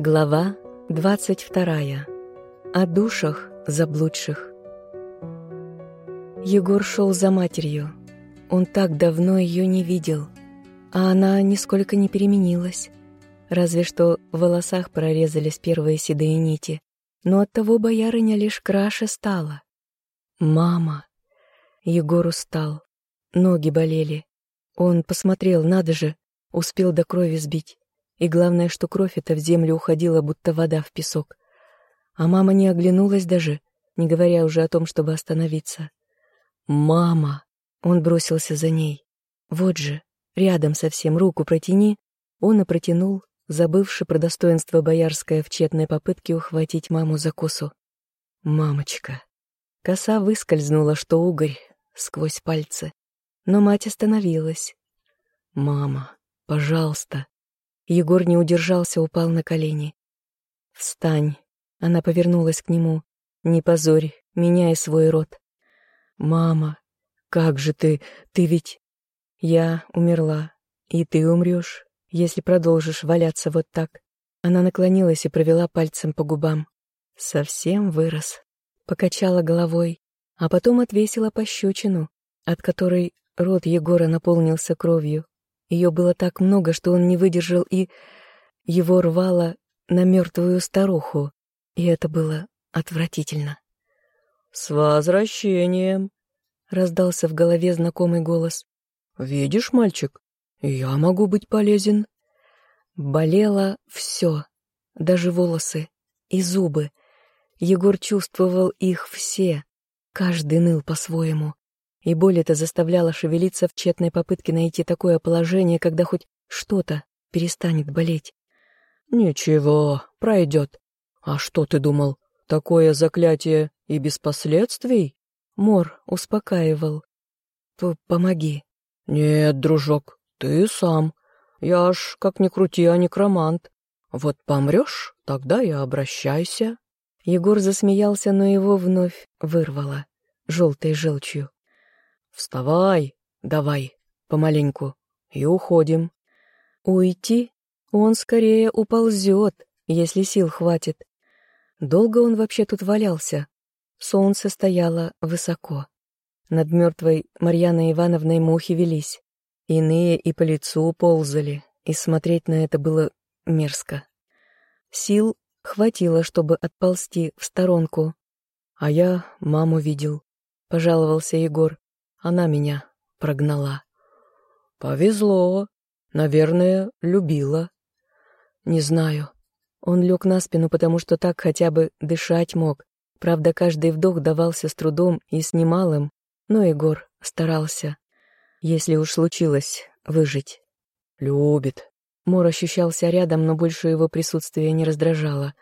Глава 22. О душах заблудших. Егор шел за матерью. Он так давно ее не видел, а она нисколько не переменилась. Разве что в волосах прорезались первые седые нити, но оттого боярыня лишь краше стала. «Мама!» Егор устал, ноги болели. Он посмотрел, надо же, успел до крови сбить. И главное, что кровь эта в землю уходила, будто вода в песок. А мама не оглянулась даже, не говоря уже о том, чтобы остановиться. «Мама!» Он бросился за ней. «Вот же, рядом совсем руку протяни». Он и протянул, забывши про достоинство боярское в тщетной попытке ухватить маму за косу. «Мамочка!» Коса выскользнула, что угорь, сквозь пальцы. Но мать остановилась. «Мама, пожалуйста!» Егор не удержался, упал на колени. «Встань!» Она повернулась к нему. «Не позорь, меняй свой род». «Мама, как же ты? Ты ведь...» «Я умерла, и ты умрешь, если продолжишь валяться вот так». Она наклонилась и провела пальцем по губам. Совсем вырос. Покачала головой, а потом отвесила пощечину, от которой рот Егора наполнился кровью. Ее было так много, что он не выдержал и... Его рвало на мертвую старуху, и это было отвратительно. «С возвращением!» — раздался в голове знакомый голос. «Видишь, мальчик, я могу быть полезен». Болело все, даже волосы и зубы. Егор чувствовал их все, каждый ныл по-своему. И боль эта заставляла шевелиться в тщетной попытке найти такое положение, когда хоть что-то перестанет болеть. «Ничего, пройдет. А что ты думал, такое заклятие и без последствий?» Мор успокаивал. П «Помоги». «Нет, дружок, ты сам. Я ж, как ни крути, а некромант. Вот помрешь, тогда и обращайся». Егор засмеялся, но его вновь вырвало, желтой желчью. «Вставай, давай, помаленьку, и уходим». Уйти? Он скорее уползет, если сил хватит. Долго он вообще тут валялся. Солнце стояло высоко. Над мертвой Марьяной Ивановной мухи велись. Иные и по лицу ползали, и смотреть на это было мерзко. Сил хватило, чтобы отползти в сторонку. А я маму видел, — пожаловался Егор. Она меня прогнала. Повезло. Наверное, любила. Не знаю. Он лег на спину, потому что так хотя бы дышать мог. Правда, каждый вдох давался с трудом и с немалым, но Егор старался. Если уж случилось выжить. Любит. Мор ощущался рядом, но больше его присутствие не раздражало.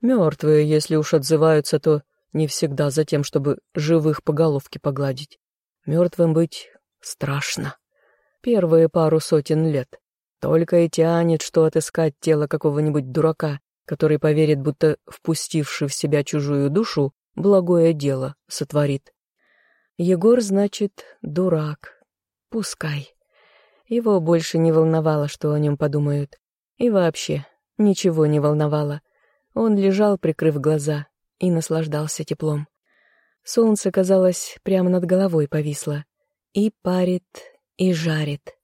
Мертвые, если уж отзываются, то не всегда за тем, чтобы живых по головке погладить. Мертвым быть страшно. Первые пару сотен лет. Только и тянет, что отыскать тело какого-нибудь дурака, который поверит, будто впустивший в себя чужую душу, благое дело сотворит. Егор, значит, дурак. Пускай. Его больше не волновало, что о нем подумают. И вообще, ничего не волновало. Он лежал, прикрыв глаза, и наслаждался теплом. Солнце, казалось, прямо над головой повисло. И парит, и жарит.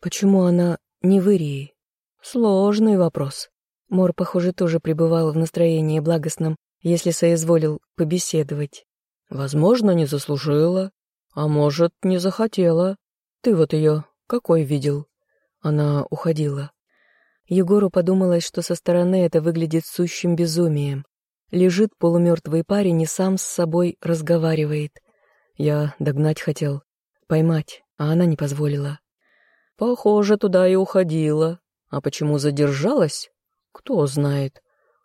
Почему она не в Ирии? Сложный вопрос. Мор, похоже, тоже пребывал в настроении благостном, если соизволил побеседовать. Возможно, не заслужила, а может, не захотела. Ты вот ее какой видел? Она уходила. Егору подумалось, что со стороны это выглядит сущим безумием. Лежит полумертвый парень и сам с собой разговаривает. Я догнать хотел, поймать, а она не позволила. Похоже, туда и уходила. А почему задержалась? Кто знает.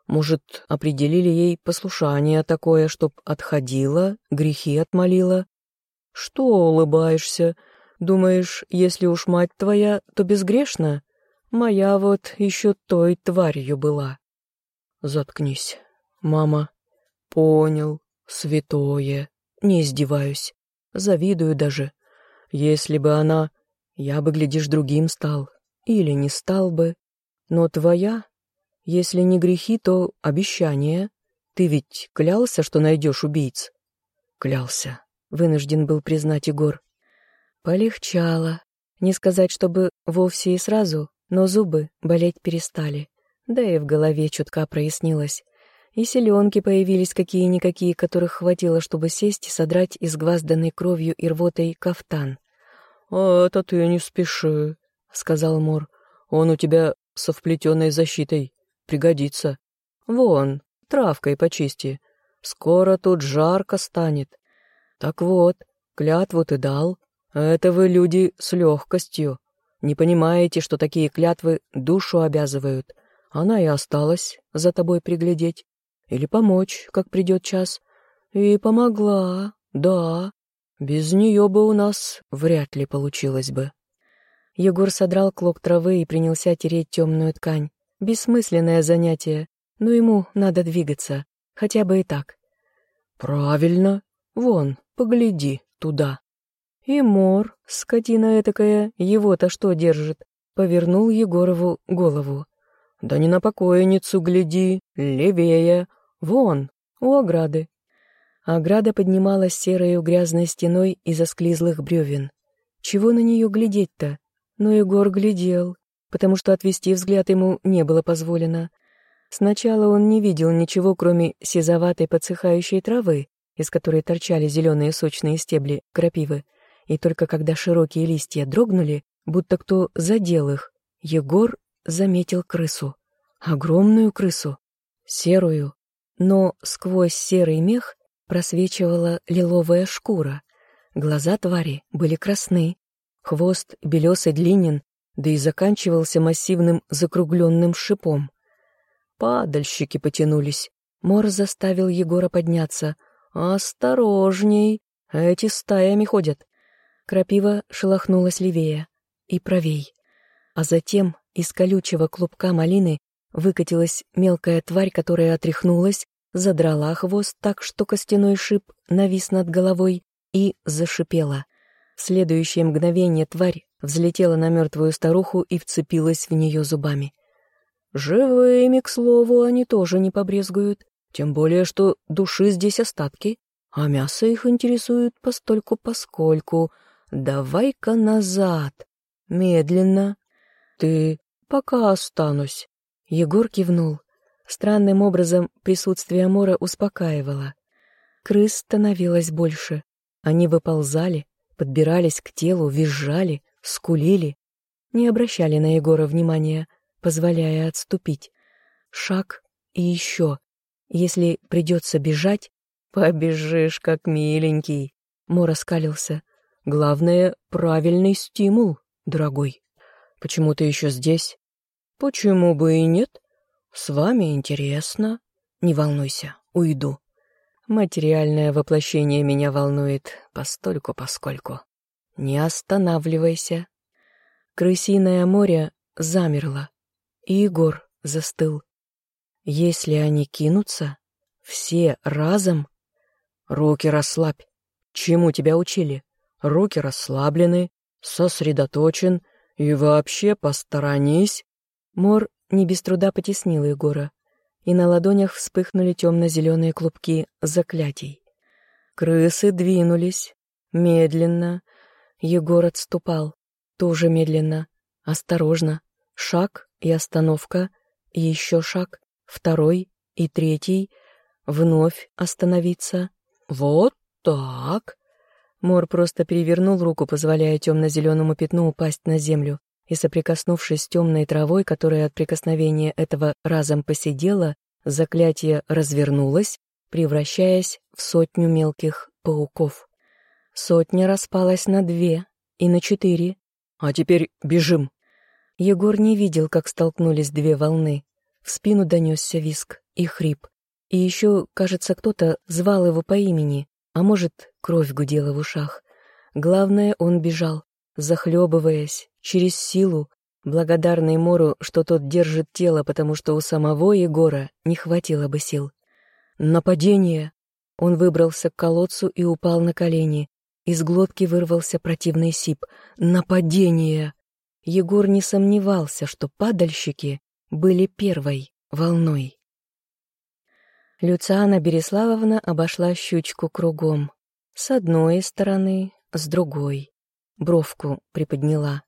Может, определили ей послушание такое, чтоб отходила, грехи отмолила? Что улыбаешься? Думаешь, если уж мать твоя, то безгрешна? Моя вот еще той тварью была. Заткнись. Мама, понял, святое, не издеваюсь, завидую даже. Если бы она, я бы, глядишь, другим стал, или не стал бы. Но твоя, Если не грехи, то обещания. Ты ведь клялся, что найдешь убийц? Клялся. Вынужден был признать Егор. Полегчало. Не сказать, чтобы вовсе и сразу, но зубы болеть перестали. Да и в голове чутка прояснилось. И селенки появились какие-никакие, которых хватило, чтобы сесть и содрать изгвазданной кровью и рвотой кафтан. «А это ты не спеши», — сказал Мор. «Он у тебя со вплетенной защитой. Пригодится. Вон, травкой почисти. Скоро тут жарко станет. Так вот, клятву ты дал. Это вы, люди, с легкостью. Не понимаете, что такие клятвы душу обязывают. Она и осталась за тобой приглядеть. Или помочь, как придет час. И помогла, да. Без нее бы у нас вряд ли получилось бы. Егор содрал клок травы и принялся тереть темную ткань. Бессмысленное занятие, но ему надо двигаться, хотя бы и так. «Правильно. Вон, погляди туда». И Мор, скотина этакая, его-то что держит, повернул Егорову голову. «Да не на покойницу гляди, левее, вон, у ограды». Ограда поднималась серой грязной стеной из осклизлых бревен. Чего на нее глядеть-то? Но Егор глядел, потому что отвести взгляд ему не было позволено. Сначала он не видел ничего, кроме сизоватой подсыхающей травы, из которой торчали зеленые сочные стебли крапивы, и только когда широкие листья дрогнули, будто кто задел их, Егор заметил крысу. Огромную крысу. Серую. Но сквозь серый мех просвечивала лиловая шкура. Глаза твари были красны. Хвост белесый длинен, да и заканчивался массивным закругленным шипом. Падальщики потянулись. Мор заставил Егора подняться. «Осторожней! Эти стаями ходят!» Крапива шелохнулась левее и правей. А затем из колючего клубка малины выкатилась мелкая тварь, которая отряхнулась, задрала хвост так, что костяной шип навис над головой и зашипела. В следующее мгновение тварь взлетела на мертвую старуху и вцепилась в нее зубами. Живыми, к слову, они тоже не побрезгуют, тем более, что души здесь остатки, а мясо их интересует постольку-поскольку. Давай-ка назад, медленно. Ты пока останусь. Егор кивнул. Странным образом присутствие Мора успокаивало. Крыс становилось больше. Они выползали, подбирались к телу, визжали, скулили, не обращали на Егора внимания, позволяя отступить. Шаг и еще. Если придется бежать, побежишь, как миленький. Мор оскалился. Главное — правильный стимул, дорогой. Почему ты еще здесь? Почему бы и нет? С вами интересно. Не волнуйся, уйду. Материальное воплощение меня волнует постольку-поскольку. Не останавливайся. Крысиное море замерло, и Егор застыл. Если они кинутся, все разом... Руки расслабь. Чему тебя учили? Руки расслаблены, сосредоточен и вообще посторонись. Мор не без труда потеснил Егора, и на ладонях вспыхнули темно-зеленые клубки заклятий. Крысы двинулись, медленно, Егор отступал, тоже медленно, осторожно. Шаг и остановка, и еще шаг, второй и третий. Вновь остановиться. Вот так. Мор просто перевернул руку, позволяя темно-зеленому пятну упасть на землю, и, соприкоснувшись с темной травой, которая от прикосновения этого разом посидела, заклятие развернулось, превращаясь в сотню мелких пауков. Сотня распалась на две и на четыре. А теперь бежим. Егор не видел, как столкнулись две волны. В спину донесся виск и хрип. И еще, кажется, кто-то звал его по имени, а может, кровь гудела в ушах. Главное, он бежал, захлебываясь, через силу, благодарный Мору, что тот держит тело, потому что у самого Егора не хватило бы сил. «Нападение!» Он выбрался к колодцу и упал на колени, из глотки вырвался противный сип. «Нападение!» Егор не сомневался, что падальщики были первой волной. Люциана Береславовна обошла щучку кругом. С одной стороны, с другой. Бровку приподняла.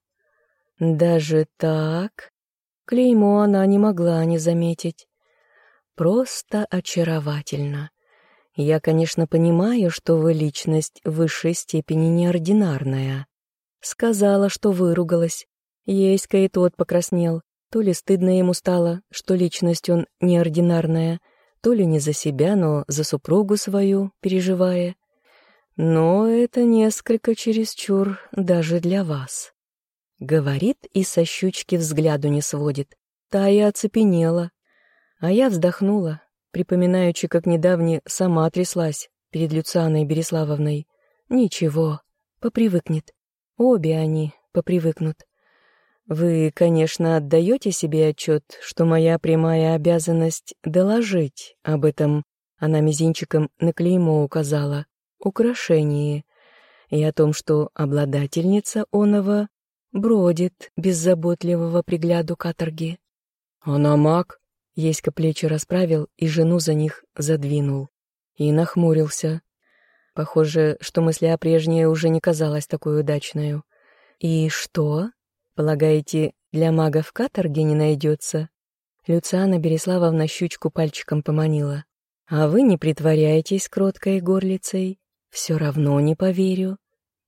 Даже так? Клеймо она не могла не заметить. Просто очаровательно. Я, конечно, понимаю, что вы личность в высшей степени неординарная. Сказала, что выругалась. Еська и тот покраснел. То ли стыдно ему стало, что личность он неординарная, то ли не за себя, но за супругу свою, переживая. Но это несколько чересчур даже для вас. Говорит и со щучки взгляду не сводит. Та и оцепенела. А я вздохнула, припоминаючи, как недавне сама тряслась перед Люцианой Береславовной. Ничего, попривыкнет. Обе они попривыкнут. Вы, конечно, отдаете себе отчет, что моя прямая обязанность доложить об этом, она мизинчиком на клеймо указала, украшении, и о том, что обладательница оного бродит без заботливого пригляду каторги. Она маг? Еська плечи расправил и жену за них задвинул. И нахмурился. Похоже, что мысля прежняя уже не казалась такой удачной. «И что?» Полагаете, для магов каторги не найдется? Люциана Береславовна щучку пальчиком поманила. А вы не притворяйтесь кроткой горлицей. Все равно не поверю.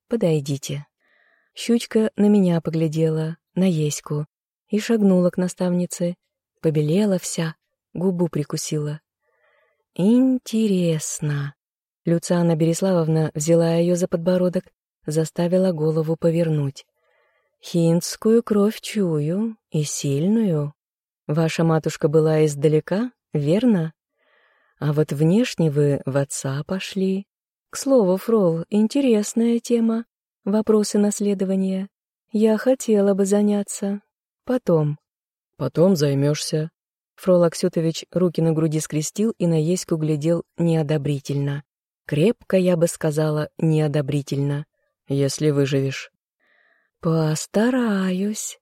Подойдите. Щучка на меня поглядела, на Еську, и шагнула к наставнице. Побелела вся, губу прикусила. Интересно. Люциана Береславовна взяла ее за подбородок, заставила голову повернуть. Хинскую кровь чую, и сильную. Ваша матушка была издалека, верно? А вот внешне вы в отца пошли. К слову, Фрол, интересная тема. Вопросы наследования. Я хотела бы заняться. Потом. Потом займешься. Фрол Аксютович руки на груди скрестил и на Еську глядел неодобрительно. Крепко, я бы сказала, неодобрительно. Если выживешь. «Постараюсь».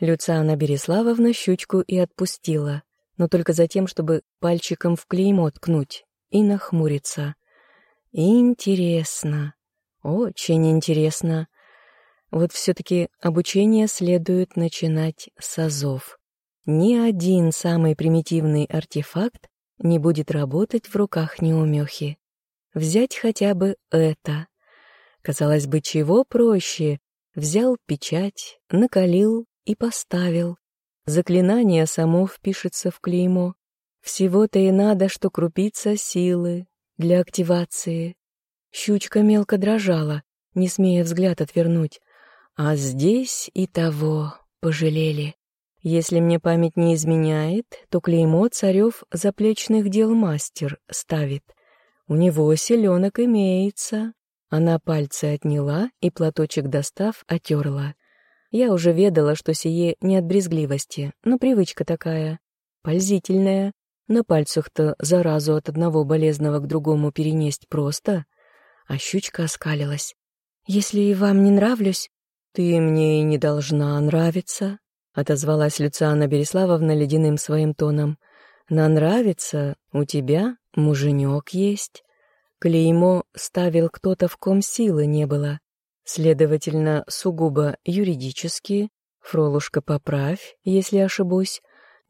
Люциана Береславовна щучку и отпустила, но только за тем, чтобы пальчиком в клеймо ткнуть и нахмуриться. «Интересно, очень интересно. Вот все-таки обучение следует начинать с азов. Ни один самый примитивный артефакт не будет работать в руках неумехи. Взять хотя бы это. Казалось бы, чего проще Взял печать, накалил и поставил. Заклинание само впишется в клеймо. Всего-то и надо, что крупица силы для активации. Щучка мелко дрожала, не смея взгляд отвернуть. А здесь и того пожалели. Если мне память не изменяет, то клеймо царев заплечных дел мастер ставит. У него селенок имеется. Она пальцы отняла и, платочек достав, отерла. Я уже ведала, что сие не от брезгливости, но привычка такая, пользительная. На пальцах-то заразу от одного болезного к другому перенесть просто. А щучка оскалилась. «Если и вам не нравлюсь, ты мне и не должна нравиться», — отозвалась Люциана Береславовна ледяным своим тоном. «На нравится у тебя муженек есть». Клеймо ставил кто-то, в ком силы не было. Следовательно, сугубо юридически, Фролушка, поправь, если ошибусь,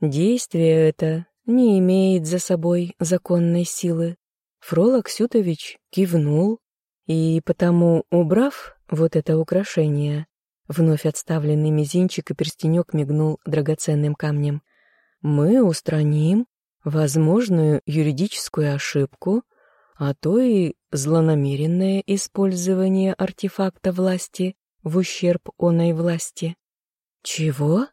действие это не имеет за собой законной силы. Фрол Аксютович кивнул, и потому, убрав вот это украшение, вновь отставленный мизинчик и перстенек мигнул драгоценным камнем, мы устраним возможную юридическую ошибку — а то и злонамеренное использование артефакта власти в ущерб оной власти. Чего?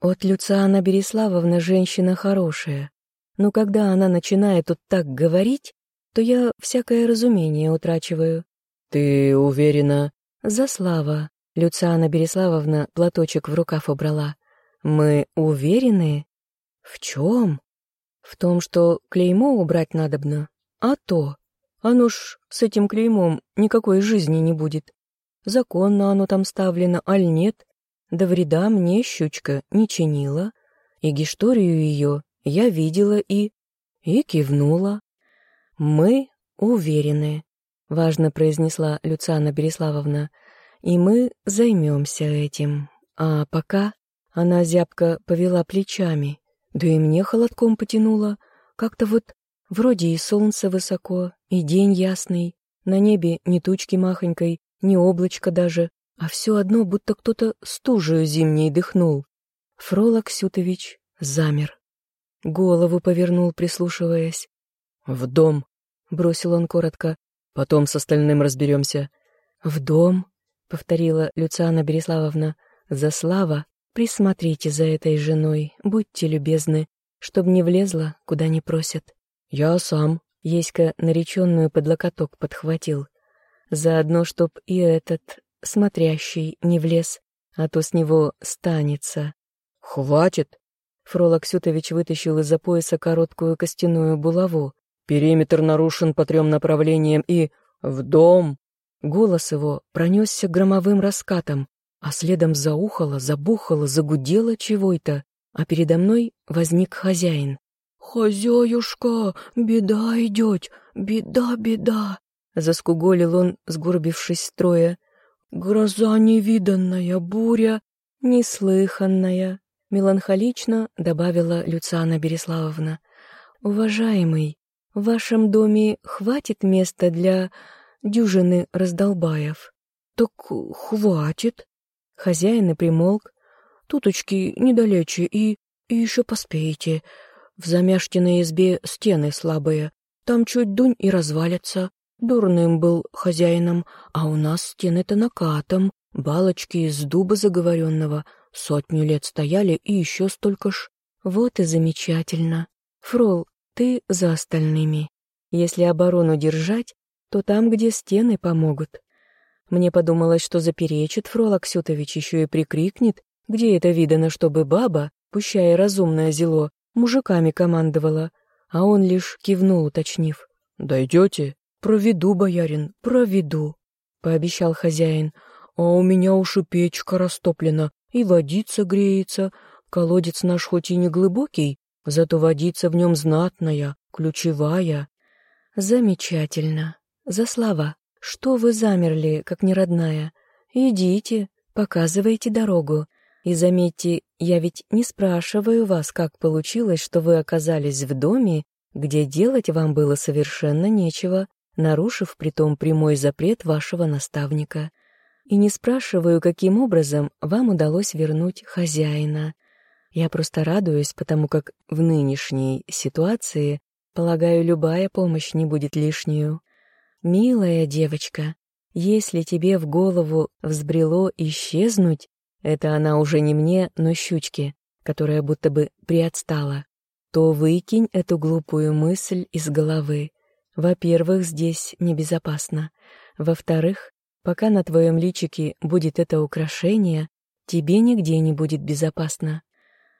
От Люциана Береславовна женщина хорошая, но когда она начинает вот так говорить, то я всякое разумение утрачиваю. Ты уверена? За слава. Люциана Береславовна платочек в рукав убрала. Мы уверены? В чем? В том, что клеймо убрать надобно, а то, оно ж с этим клеймом никакой жизни не будет. Законно оно там ставлено, аль нет, да вреда мне щучка не чинила, и гисторию ее я видела и... и кивнула. Мы уверены, — важно произнесла Люцана Береславовна, — и мы займемся этим. А пока она зябко повела плечами, да и мне холодком потянуло. Как-то вот вроде и солнце высоко, и день ясный, на небе ни тучки махонькой, ни облачко даже, а все одно, будто кто-то стужею зимней дыхнул. Фрол Аксютович замер. Голову повернул, прислушиваясь. «В дом», — бросил он коротко, — «потом с остальным разберемся». «В дом», — повторила Люциана Береславовна, — «за слава, присмотрите за этой женой, будьте любезны, чтоб не влезла, куда не просят». «Я сам», — Еська нареченную под локоток подхватил. «Заодно, чтоб и этот, смотрящий, не влез, а то с него станется». «Хватит!» Фрол Аксютович вытащил из-за пояса короткую костяную булаву. «Периметр нарушен по трем направлениям и... в дом!» Голос его пронесся громовым раскатом, а следом заухало, забухало, загудело чего-то, а передо мной возник хозяин. «Хозяюшка, беда идет, беда, беда!» Заскуголил он, сгорбившись строя. «Гроза невиданная, буря неслыханная!» Меланхолично добавила Люциана Береславовна. «Уважаемый, в вашем доме хватит места для дюжины раздолбаев?» «Так хватит». Хозяин и примолк. «Туточки недалече и... и еще поспеете. В замяштенной избе стены слабые. Там чуть дунь и развалится. Дурным был хозяином, а у нас стены-то накатом, балочки из дуба заговоренного — Сотню лет стояли и еще столько ж. Вот и замечательно. Фрол, ты за остальными. Если оборону держать, то там, где стены помогут. Мне подумалось, что заперечит Фрол Аксютович еще и прикрикнет, где это видано, чтобы баба, пущая разумное зело, мужиками командовала, а он лишь кивнул, уточнив. «Дойдете?» «Проведу, боярин, проведу», — пообещал хозяин. «А у меня уж и печка растоплена, и водица греется. Колодец наш хоть и не глубокий, зато водица в нем знатная, ключевая. Замечательно. За слова. Что вы замерли, как неродная? Идите, показывайте дорогу. И заметьте, я ведь не спрашиваю вас, как получилось, что вы оказались в доме, где делать вам было совершенно нечего, нарушив притом прямой запрет вашего наставника и не спрашиваю, каким образом вам удалось вернуть хозяина. Я просто радуюсь, потому как в нынешней ситуации, полагаю, любая помощь не будет лишнюю. Милая девочка, если тебе в голову взбрело исчезнуть, это она уже не мне, но щучке, которая будто бы приотстала, то выкинь эту глупую мысль из головы. Во-первых, здесь небезопасно. Во-вторых, Пока на твоем личике будет это украшение, тебе нигде не будет безопасно.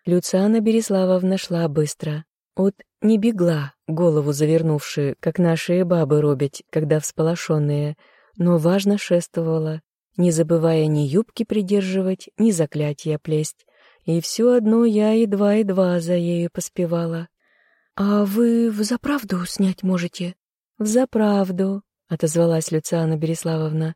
Люциана Береславовна шла быстро. От не бегла, голову завернувши, как наши бабы робят, когда всполошенные, но важно шествовала, не забывая ни юбки придерживать, ни заклятия плесть. И все одно я едва-едва за ею поспевала. «А вы в заправду снять можете?» «В заправду», — отозвалась Люциана Береславовна.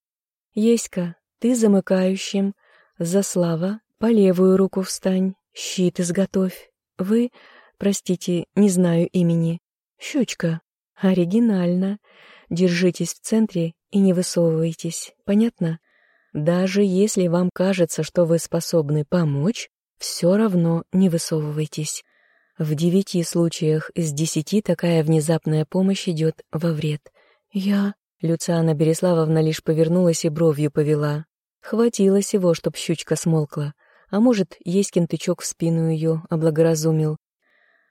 Еська, ты замыкающим. За слава, по левую руку встань, щит изготовь. Вы, простите, не знаю имени. Щучка. Оригинально. Держитесь в центре и не высовывайтесь. Понятно? Даже если вам кажется, что вы способны помочь, все равно не высовывайтесь. В девяти случаях из десяти такая внезапная помощь идет во вред. Я... Люциана Береславовна лишь повернулась и бровью повела. Хватило сего, чтоб щучка смолкла. А может, Еськин тычок в спину ее облагоразумил.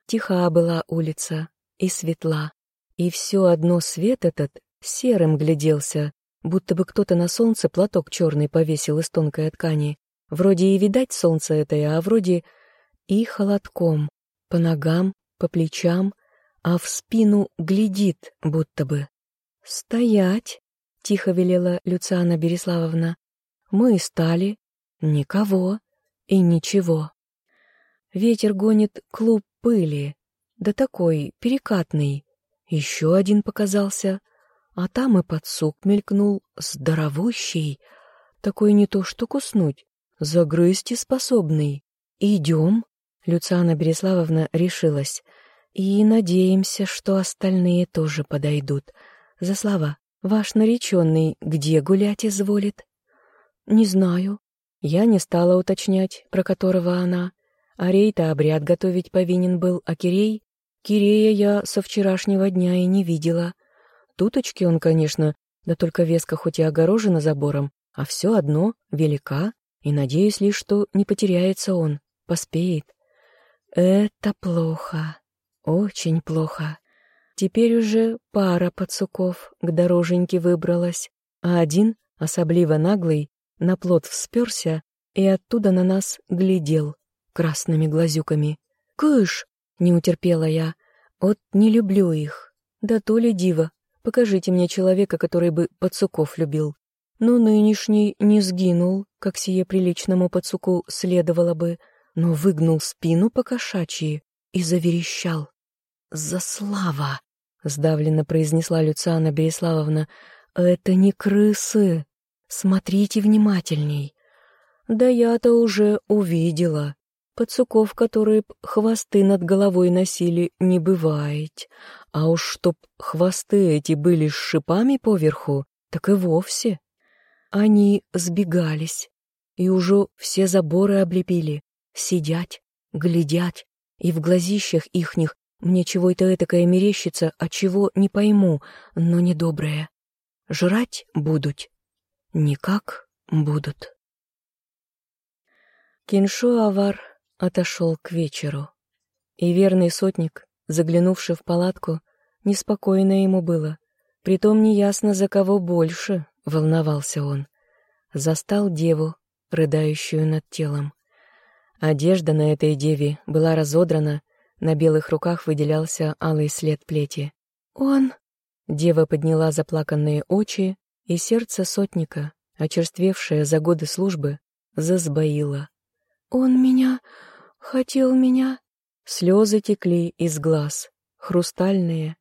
Тиха была улица и светла. И все одно свет этот серым гляделся, будто бы кто-то на солнце платок черный повесил из тонкой ткани. Вроде и видать солнце это, а вроде и холодком. По ногам, по плечам, а в спину глядит, будто бы. «Стоять!» — тихо велела Люциана Береславовна. «Мы стали. Никого и ничего. Ветер гонит клуб пыли, да такой, перекатный. Еще один показался, а там и подсук мелькнул, здоровущий, такой не то что куснуть, загрызть и способный. «Идем?» — Люциана Береславовна решилась. «И надеемся, что остальные тоже подойдут. За слова, ваш нареченный где гулять изволит?» «Не знаю». Я не стала уточнять, про которого она. Арей-то обряд готовить повинен был, а Кирей... Кирея я со вчерашнего дня и не видела. Туточки он, конечно, да только веска хоть и огорожена забором, а все одно велика, и надеюсь лишь, что не потеряется он, поспеет. Это плохо, очень плохо. Теперь уже пара пацуков к дороженьке выбралась, а один, особливо наглый, на плот всперся и оттуда на нас глядел красными глазюками. «Кыш!» — не утерпела я. «Вот не люблю их. Да то ли диво. Покажите мне человека, который бы пацуков любил. Но нынешний не сгинул, как сие приличному пацуку следовало бы, но выгнул спину по кошачьи и заверещал. «Заслава!» — сдавленно произнесла Люциана Береславовна. «Это не крысы. Смотрите внимательней». «Да я-то уже увидела. Пацуков, которые хвосты над головой носили, не бывает. А уж чтоб хвосты эти были с шипами поверху, так и вовсе». Они сбегались, и уже все заборы облепили, сидят, глядят, и в глазищах ихних мне чего-то этакое мерещится, а чего не пойму, но недоброе. Жрать будут? Никак будут. Киншо Авар отошел к вечеру, и верный сотник, заглянувший в палатку, неспокойно ему было. Притом неясно, за кого больше, — волновался он. Застал деву, рыдающую над телом. Одежда на этой деве была разодрана, на белых руках выделялся алый след плети. «Он...» Дева подняла заплаканные очи, и сердце сотника, очерствевшее за годы службы, засбоило. «Он меня... хотел меня...» Слезы текли из глаз, хрустальные.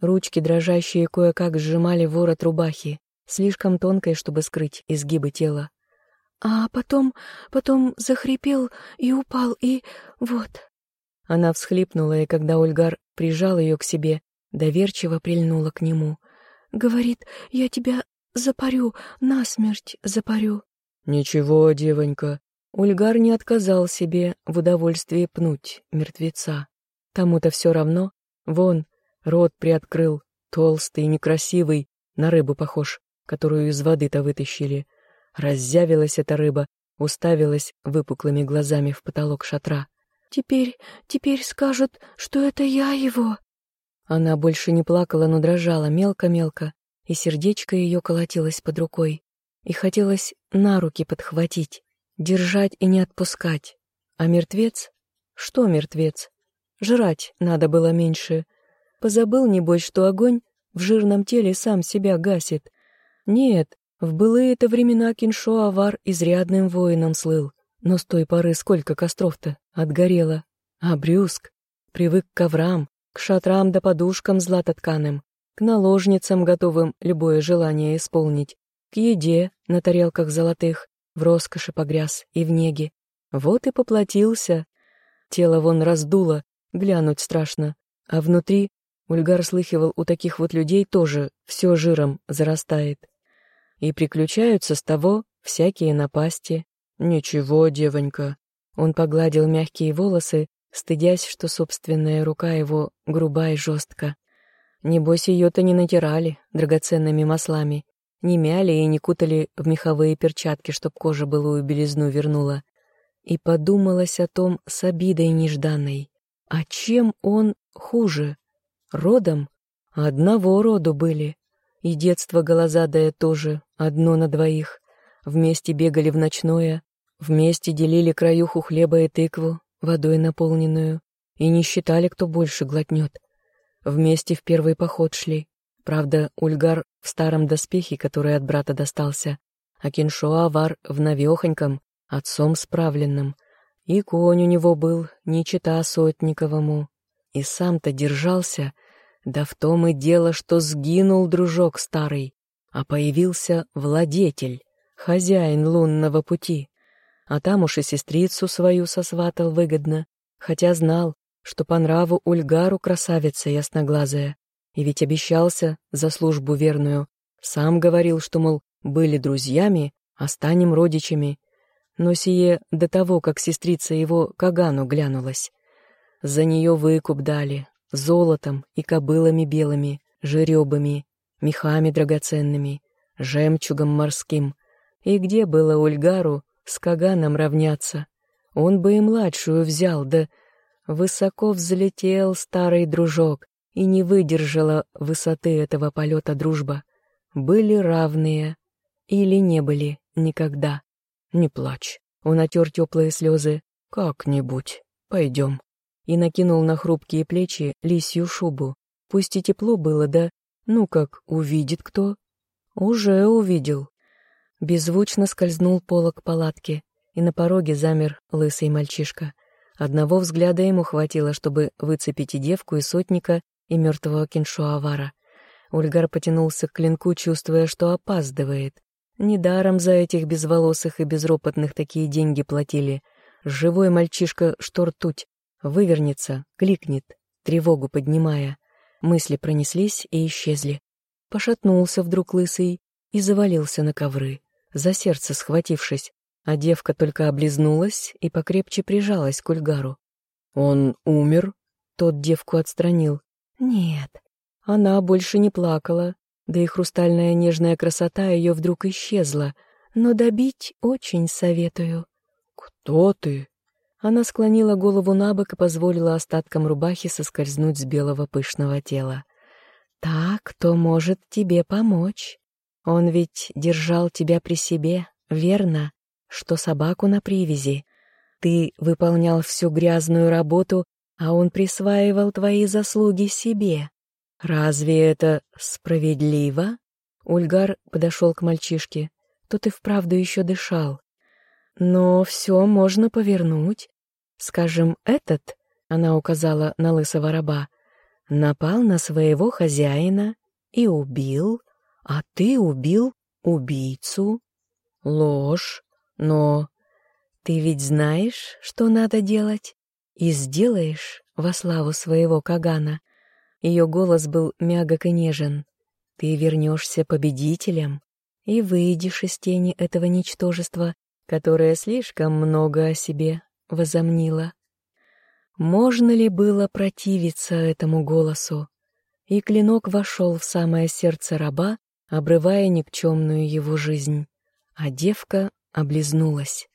Ручки, дрожащие, кое-как сжимали ворот рубахи слишком тонкой, чтобы скрыть изгибы тела. А потом, потом захрипел и упал, и вот. Она всхлипнула, и когда Ольгар прижал ее к себе, доверчиво прильнула к нему. Говорит, я тебя запарю, насмерть запарю. Ничего, девонька. Ульгар не отказал себе в удовольствии пнуть мертвеца. Тому-то все равно. Вон, рот приоткрыл, толстый, некрасивый, на рыбу похож которую из воды-то вытащили. Раззявилась эта рыба, уставилась выпуклыми глазами в потолок шатра. «Теперь, теперь скажут, что это я его!» Она больше не плакала, но дрожала мелко-мелко, и сердечко ее колотилось под рукой. И хотелось на руки подхватить, держать и не отпускать. А мертвец? Что мертвец? Жрать надо было меньше. Позабыл, небось, что огонь в жирном теле сам себя гасит, нет, в былые-то времена Киншо Авар изрядным воином слыл, но с той поры сколько костров-то отгорело. А Брюск привык к коврам, к шатрам да подушкам златотканым, к наложницам, готовым любое желание исполнить, к еде на тарелках золотых, в роскоши погряз и в неге. Вот и поплатился. Тело вон раздуло, глянуть страшно, а внутри, Ульгар слыхивал, у таких вот людей тоже все жиром зарастает и приключаются с того всякие напасти. Ничего, девонька. Он погладил мягкие волосы, стыдясь, что собственная рука его груба и жестка. Небось, ее-то не натирали драгоценными маслами, не мяли и не кутали в меховые перчатки, чтоб кожа былую белизну вернула. И подумалось о том с обидой нежданной. А чем он хуже? Родом? Одного роду были. И детство голозадое тоже, одно на двоих. Вместе бегали в ночное, вместе делили краюху хлеба и тыкву, водой наполненную, и не считали, кто больше глотнет. Вместе в первый поход шли. Правда, Ульгар в старом доспехе, который от брата достался, а Киншоа вар в навехоньком, отцом справленном. И конь у него был, не чита сотниковому. и сам-то держался, да в том и дело, что сгинул дружок старый, а появился владетель, хозяин лунного пути. А там уж и сестрицу свою сосватал выгодно, хотя знал, что по нраву Ульгару красавица ясноглазая, и ведь обещался за службу верную. Сам говорил, что, мол, были друзьями, а станем родичами. Но сие до того, как сестрица его Кагану глянулась. За нее выкуп дали, золотом и кобылами белыми, жеребами, мехами драгоценными, жемчугом морским. И где было Ульгару с Каганом равняться? Он бы и младшую взял, да высоко взлетел старый дружок, и не выдержала высоты этого полета дружба. Были равные или не были никогда. Не плачь. Он отер теплые слезы. Как-нибудь. Пойдем и накинул на хрупкие плечи лисью шубу. Пусть и тепло было, да, ну как, увидит кто? Уже увидел. Беззвучно скользнул полок палатки, и на пороге замер лысый мальчишка. Одного взгляда ему хватило, чтобы выцепить и девку, и сотника, и мертвого киншуавара. Ульгар потянулся к клинку, чувствуя, что опаздывает. Недаром за этих безволосых и безропотных такие деньги платили. Живой мальчишка, что ртуть, Вывернется, кликнет, тревогу поднимая. Мысли пронеслись и исчезли. Пошатнулся вдруг лысый и завалился на ковры, за сердце схватившись, а девка только облизнулась и покрепче прижалась к Ульгару. «Он умер?» Тот девку отстранил. «Нет, она больше не плакала, да и хрустальная нежная красота ее вдруг исчезла, но добить очень советую». «Кто ты?» Она склонила голову на бок и позволила остаткам рубахи соскользнуть с белого пышного тела. «Так, кто может тебе помочь? Он ведь держал тебя при себе, верно? Что собаку на привязи. Ты выполнял всю грязную работу, а он присваивал твои заслуги себе. Разве это справедливо?» Ульгар подошел к мальчишке. Тот и вправду еще дышал. Но все можно повернуть. Скажем, этот, она указала на лысого раба, напал на своего хозяина и убил, а ты убил убийцу. Ложь, но ты ведь знаешь, что надо делать, и сделаешь во славу своего Кагана. Ее голос был мягок и нежен. Ты вернешься победителем и выйдешь из тени этого ничтожества которая слишком много о себе возомнила. Можно ли было противиться этому голосу? И клинок вошел в самое сердце раба, обрывая никчемную его жизнь, а девка облизнулась.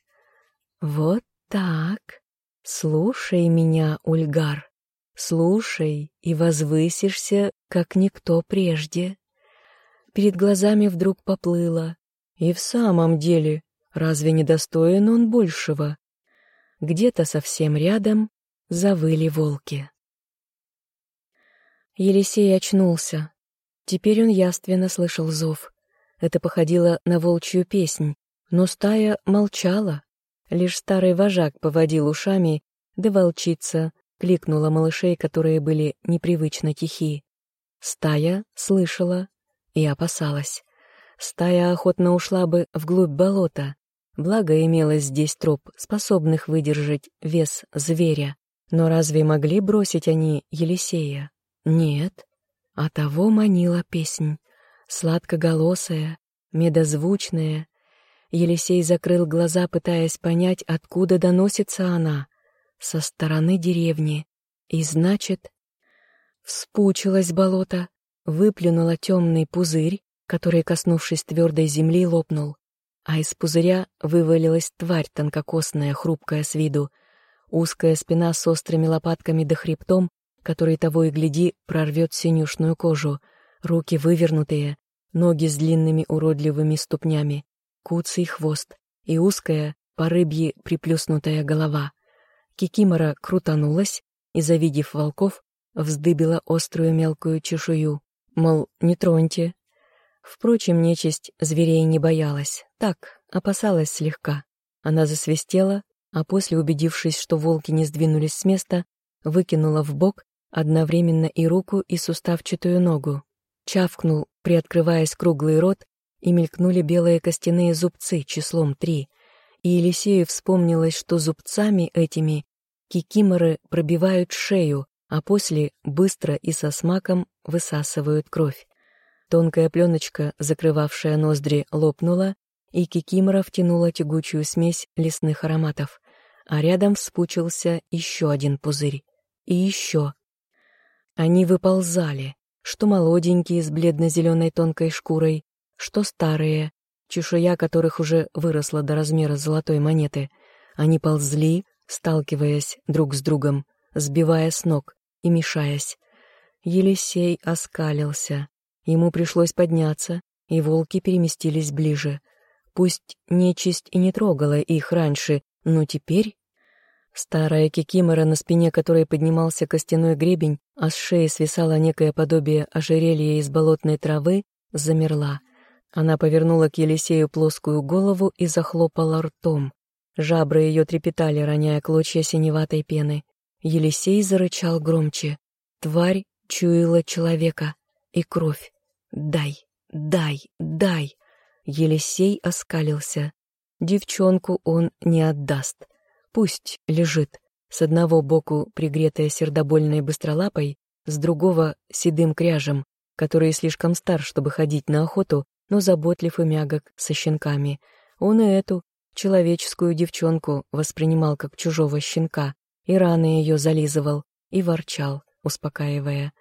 «Вот так. Слушай меня, Ульгар. Слушай, и возвысишься, как никто прежде». Перед глазами вдруг поплыло. И в самом деле Разве не достоин он большего? Где-то совсем рядом завыли волки. Елисей очнулся. Теперь он яственно слышал зов. Это походило на волчью песнь, но стая молчала. Лишь старый вожак поводил ушами, да волчица кликнула малышей, которые были непривычно тихи. Стая слышала и опасалась. Стая охотно ушла бы вглубь болота, Благо имелось здесь троп, способных выдержать вес зверя. Но разве могли бросить они Елисея? Нет. А того манила песнь. Сладкоголосая, медозвучная. Елисей закрыл глаза, пытаясь понять, откуда доносится она. Со стороны деревни. И значит... Вспучилось болото, выплюнуло темный пузырь, который, коснувшись твердой земли, лопнул а из пузыря вывалилась тварь тонкокосная, хрупкая с виду, узкая спина с острыми лопатками да хребтом, который того и гляди прорвет синюшную кожу, руки вывернутые, ноги с длинными уродливыми ступнями, куцый хвост и узкая, по рыбье приплюснутая голова. Кикимора крутанулась и, завидев волков, вздыбила острую мелкую чешую, мол, не троньте, Впрочем, нечисть зверей не боялась, так, опасалась слегка. Она засвистела, а после, убедившись, что волки не сдвинулись с места, выкинула в бок одновременно и руку, и суставчатую ногу. Чавкнул, приоткрываясь круглый рот, и мелькнули белые костяные зубцы числом три. И Елисею вспомнилось, что зубцами этими кикиморы пробивают шею, а после быстро и со смаком высасывают кровь. Тонкая пленочка, закрывавшая ноздри, лопнула, и кикимора втянула тягучую смесь лесных ароматов, а рядом вспучился еще один пузырь. И еще. Они выползали, что молоденькие с бледно-зеленой тонкой шкурой, что старые, чешуя которых уже выросла до размера золотой монеты. Они ползли, сталкиваясь друг с другом, сбивая с ног и мешаясь. Елисей оскалился. Ему пришлось подняться, и волки переместились ближе. Пусть нечисть и не трогала их раньше, но теперь... Старая кикимора, на спине которой поднимался костяной гребень, а с шеи свисало некое подобие ожерелья из болотной травы, замерла. Она повернула к Елисею плоскую голову и захлопала ртом. Жабры ее трепетали, роняя клочья синеватой пены. Елисей зарычал громче. Тварь чуяла человека и кровь. «Дай, дай, дай!» Елисей оскалился. Девчонку он не отдаст. Пусть лежит, с одного боку пригретая сердобольной быстролапой, с другого — седым кряжем, который слишком стар, чтобы ходить на охоту, но заботлив и мягок со щенками. Он и эту, человеческую девчонку, воспринимал как чужого щенка, и раны ее зализывал, и ворчал, успокаивая.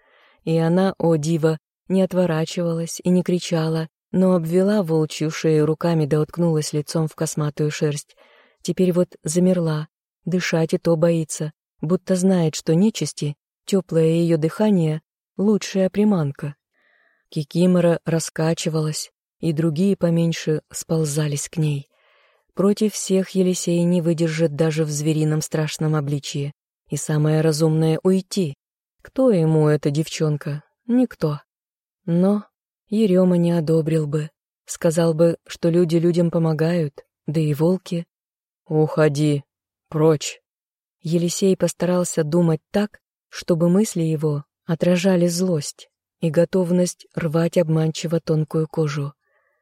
И она, о диво, не отворачивалась и не кричала, но обвела волчью шею руками да уткнулась лицом в косматую шерсть. Теперь вот замерла, дышать и то боится, будто знает, что нечисти, теплое ее дыхание — лучшая приманка. Кикимора раскачивалась, и другие поменьше сползались к ней. Против всех Елисей не выдержит даже в зверином страшном обличье. И самое разумное — уйти. Кто ему эта девчонка? Никто. Но Ерема не одобрил бы. Сказал бы, что люди людям помогают, да и волки. «Уходи, прочь!» Елисей постарался думать так, чтобы мысли его отражали злость и готовность рвать обманчиво тонкую кожу.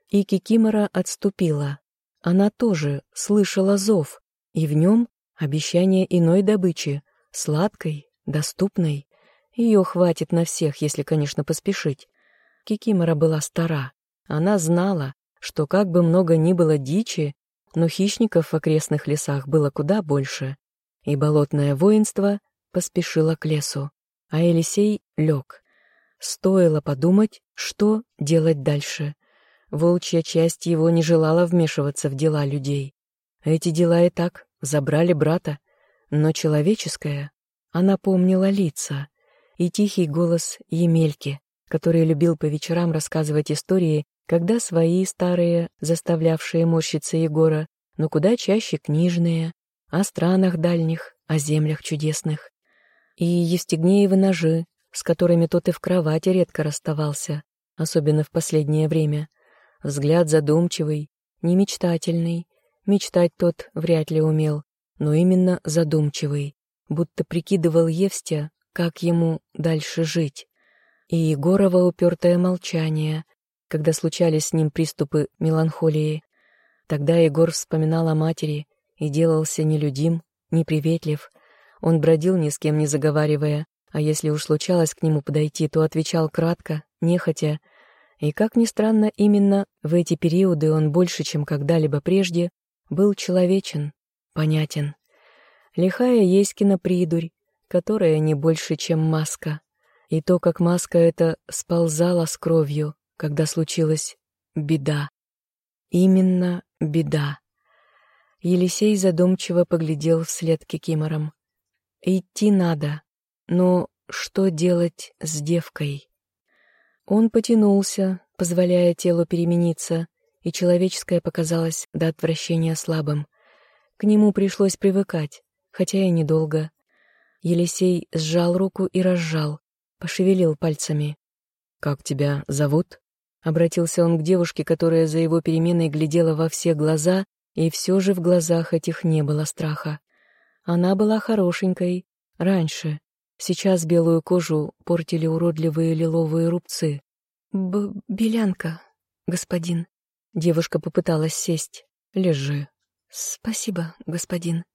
И Кикимора отступила. Она тоже слышала зов, и в нем обещание иной добычи, сладкой, доступной. Ее хватит на всех, если, конечно, поспешить. Кикимора была стара. Она знала, что как бы много ни было дичи, но хищников в окрестных лесах было куда больше. И болотное воинство поспешило к лесу, а Елисей лег. Стоило подумать, что делать дальше. Волчья часть его не желала вмешиваться в дела людей. Эти дела и так забрали брата, но человеческая, она помнила лица и тихий голос Емельки, который любил по вечерам рассказывать истории, когда свои старые, заставлявшие морщиться Егора, но куда чаще книжные, о странах дальних, о землях чудесных. И Евстигнеевы ножи, с которыми тот и в кровати редко расставался, особенно в последнее время. Взгляд задумчивый, не мечтательный. Мечтать тот вряд ли умел, но именно задумчивый, будто прикидывал Евстя, как ему дальше жить и Егорова упертое молчание, когда случались с ним приступы меланхолии. Тогда Егор вспоминал о матери и делался нелюдим, неприветлив. Он бродил ни с кем не заговаривая, а если уж случалось к нему подойти, то отвечал кратко, нехотя. И, как ни странно, именно в эти периоды он больше, чем когда-либо прежде, был человечен, понятен. Лихая Еськина придурь, которая не больше, чем маска и то, как маска эта сползала с кровью, когда случилась беда. Именно беда. Елисей задумчиво поглядел вслед кикиморам. Идти надо, но что делать с девкой? Он потянулся, позволяя телу перемениться, и человеческое показалось до отвращения слабым. К нему пришлось привыкать, хотя и недолго. Елисей сжал руку и разжал, пошевелил пальцами. «Как тебя зовут?» Обратился он к девушке, которая за его переменой глядела во все глаза, и все же в глазах этих не было страха. Она была хорошенькой, раньше, Сейчас белую кожу портили уродливые лиловые рубцы. Б «Белянка, господин». Девушка попыталась сесть. «Лежи». «Спасибо, господин».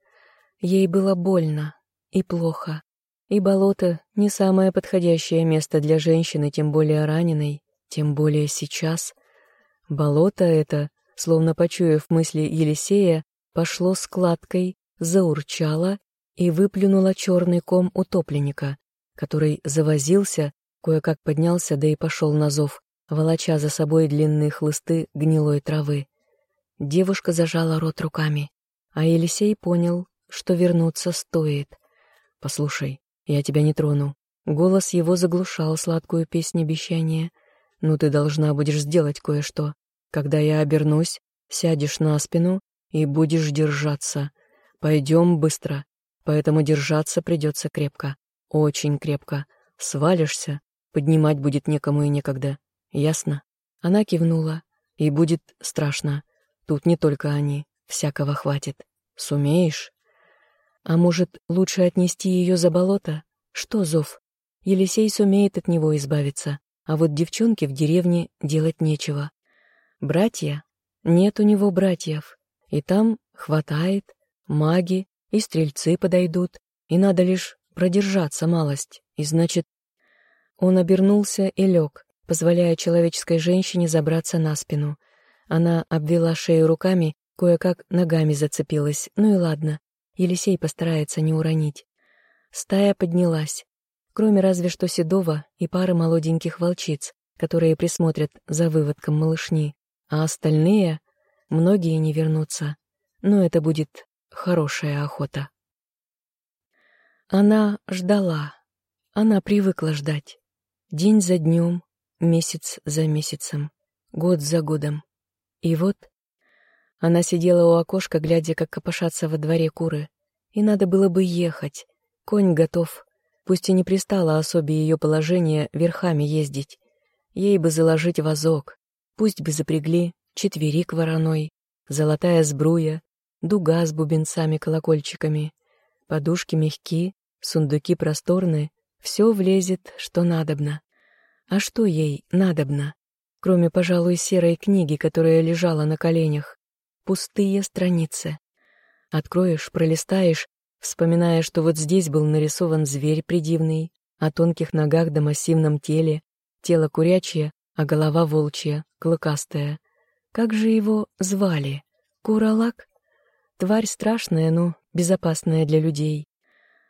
Ей было больно и плохо. И болото — не самое подходящее место для женщины, тем более раненой, тем более сейчас. Болото это, словно почуяв мысли Елисея, пошло складкой, заурчало и выплюнуло черный ком утопленника, который завозился, кое-как поднялся, да и пошел на зов, волоча за собой длинные хлысты гнилой травы. Девушка зажала рот руками, а Елисей понял, что вернуться стоит. «Послушай, я тебя не трону». Голос его заглушал сладкую песнь обещания. «Ну ты должна будешь сделать кое-что. Когда я обернусь, сядешь на спину и будешь держаться. Пойдем быстро, поэтому держаться придется крепко, очень крепко. Свалишься, поднимать будет некому и некогда. Ясно?» Она кивнула. «И будет страшно. Тут не только они, всякого хватит. Сумеешь?» А может, лучше отнести ее за болото? Что зов? Елисей сумеет от него избавиться, а вот девчонке в деревне делать нечего. Братья? Нет у него братьев. И там хватает, маги и стрельцы подойдут, и надо лишь продержаться малость, и значит... Он обернулся и лег, позволяя человеческой женщине забраться на спину. Она обвела шею руками, кое-как ногами зацепилась, ну и ладно, Елисей постарается не уронить. Стая поднялась, кроме разве что Седова и пары молоденьких волчиц, которые присмотрят за выводком малышни, а остальные, многие не вернутся, но это будет хорошая охота. Она ждала, она привыкла ждать. День за днем, месяц за месяцем, год за годом. И вот она сидела у окошка, глядя, как копошатся во дворе куры. И надо было бы ехать. Конь готов. Пусть и не пристало особе ее положение верхами ездить. Ей бы заложить вазок. Пусть бы запрягли четверик вороной, золотая сбруя, дуга с бубенцами-колокольчиками. Подушки мягки, сундуки просторны, все влезет, что надобно. А что ей надобно, кроме, пожалуй, серой книги, которая лежала на коленях? Пустые страницы. Откроешь, пролистаешь, вспоминая, что вот здесь был нарисован зверь придивный, о тонких ногах да массивном теле, тело курячье, а голова волчья, клыкастая. Как же его звали? Куралак? Тварь страшная, но безопасная для людей.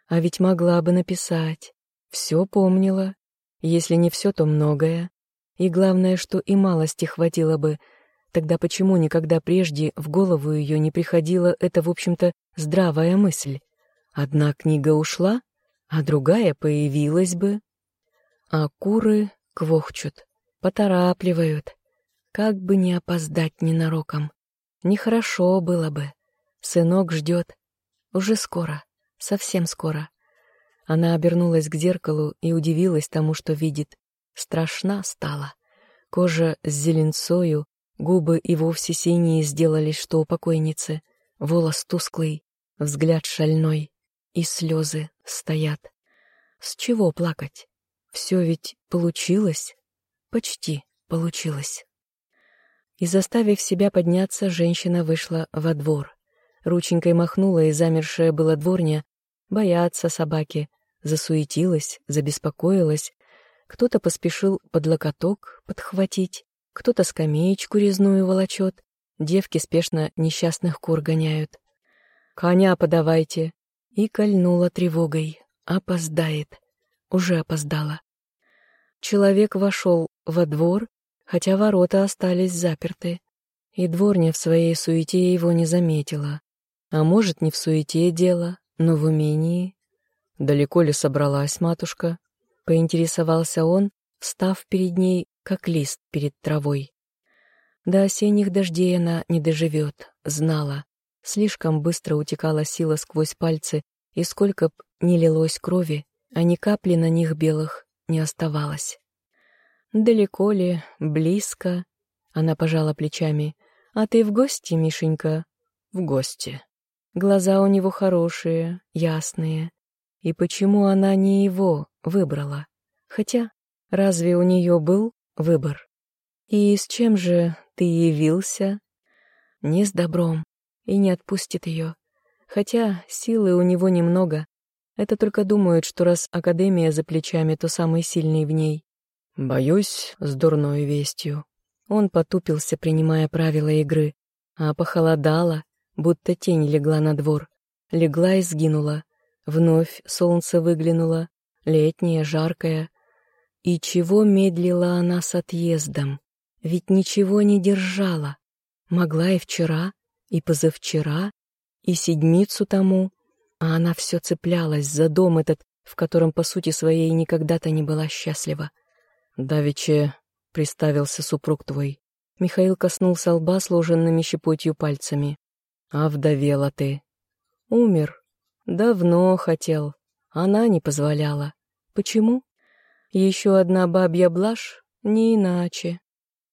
А ведь могла бы написать. Все помнила. Если не все, то многое. И главное, что и малости хватило бы — Тогда почему никогда прежде в голову ее не приходила эта, в общем-то, здравая мысль? Одна книга ушла, а другая появилась бы. А куры квохчут, поторапливают. Как бы не опоздать ненароком. Нехорошо было бы. Сынок ждет. Уже скоро, совсем скоро. Она обернулась к зеркалу и удивилась тому, что видит. Страшна стала. Кожа с зеленцою, Губы и вовсе синие сделались, что у покойницы. Волос тусклый, взгляд шальной, и слезы стоят. С чего плакать? Все ведь получилось. Почти получилось. И заставив себя подняться, женщина вышла во двор. Рученькой махнула, и замершая была дворня. Боятся собаки. Засуетилась, забеспокоилась. Кто-то поспешил под локоток подхватить. Кто-то скамеечку резную волочет, девки спешно несчастных кур гоняют. «Коня подавайте!» И кольнула тревогой. Опоздает. Уже опоздала. Человек вошел во двор, хотя ворота остались заперты. И дворня в своей суете его не заметила. А может, не в суете дело, но в умении. «Далеко ли собралась матушка?» — поинтересовался он, встав перед ней как лист перед травой. До осенних дождей она не доживет, знала. Слишком быстро утекала сила сквозь пальцы, и сколько б не лилось крови, а ни капли на них белых не оставалось. «Далеко ли? Близко?» Она пожала плечами. «А ты в гости, Мишенька?» «В гости». Глаза у него хорошие, ясные. И почему она не его выбрала? Хотя, разве у нее был выбор? И с чем же ты явился? Не с добром, и не отпустит ее. Хотя силы у него немного. Это только думают, что раз Академия за плечами, то самый сильный в ней. Боюсь, с дурной вестью. Он потупился, принимая правила игры, а похолодало, будто тень легла на двор. Легла и сгинула. Вновь солнце выглянуло, летнее, жаркое. И чего медлила она с отъездом? Ведь ничего не держала. Могла и вчера, и позавчера, и седмицу тому. А она все цеплялась за дом этот, в котором, по сути своей, никогда-то не была счастлива. «Давиче приставился супруг твой». Михаил коснулся лба сложенными щепотью пальцами. «А вдовела ты?» «Умер. Давно хотел. Она не позволяла. Почему? Еще одна бабья блажь? Не иначе.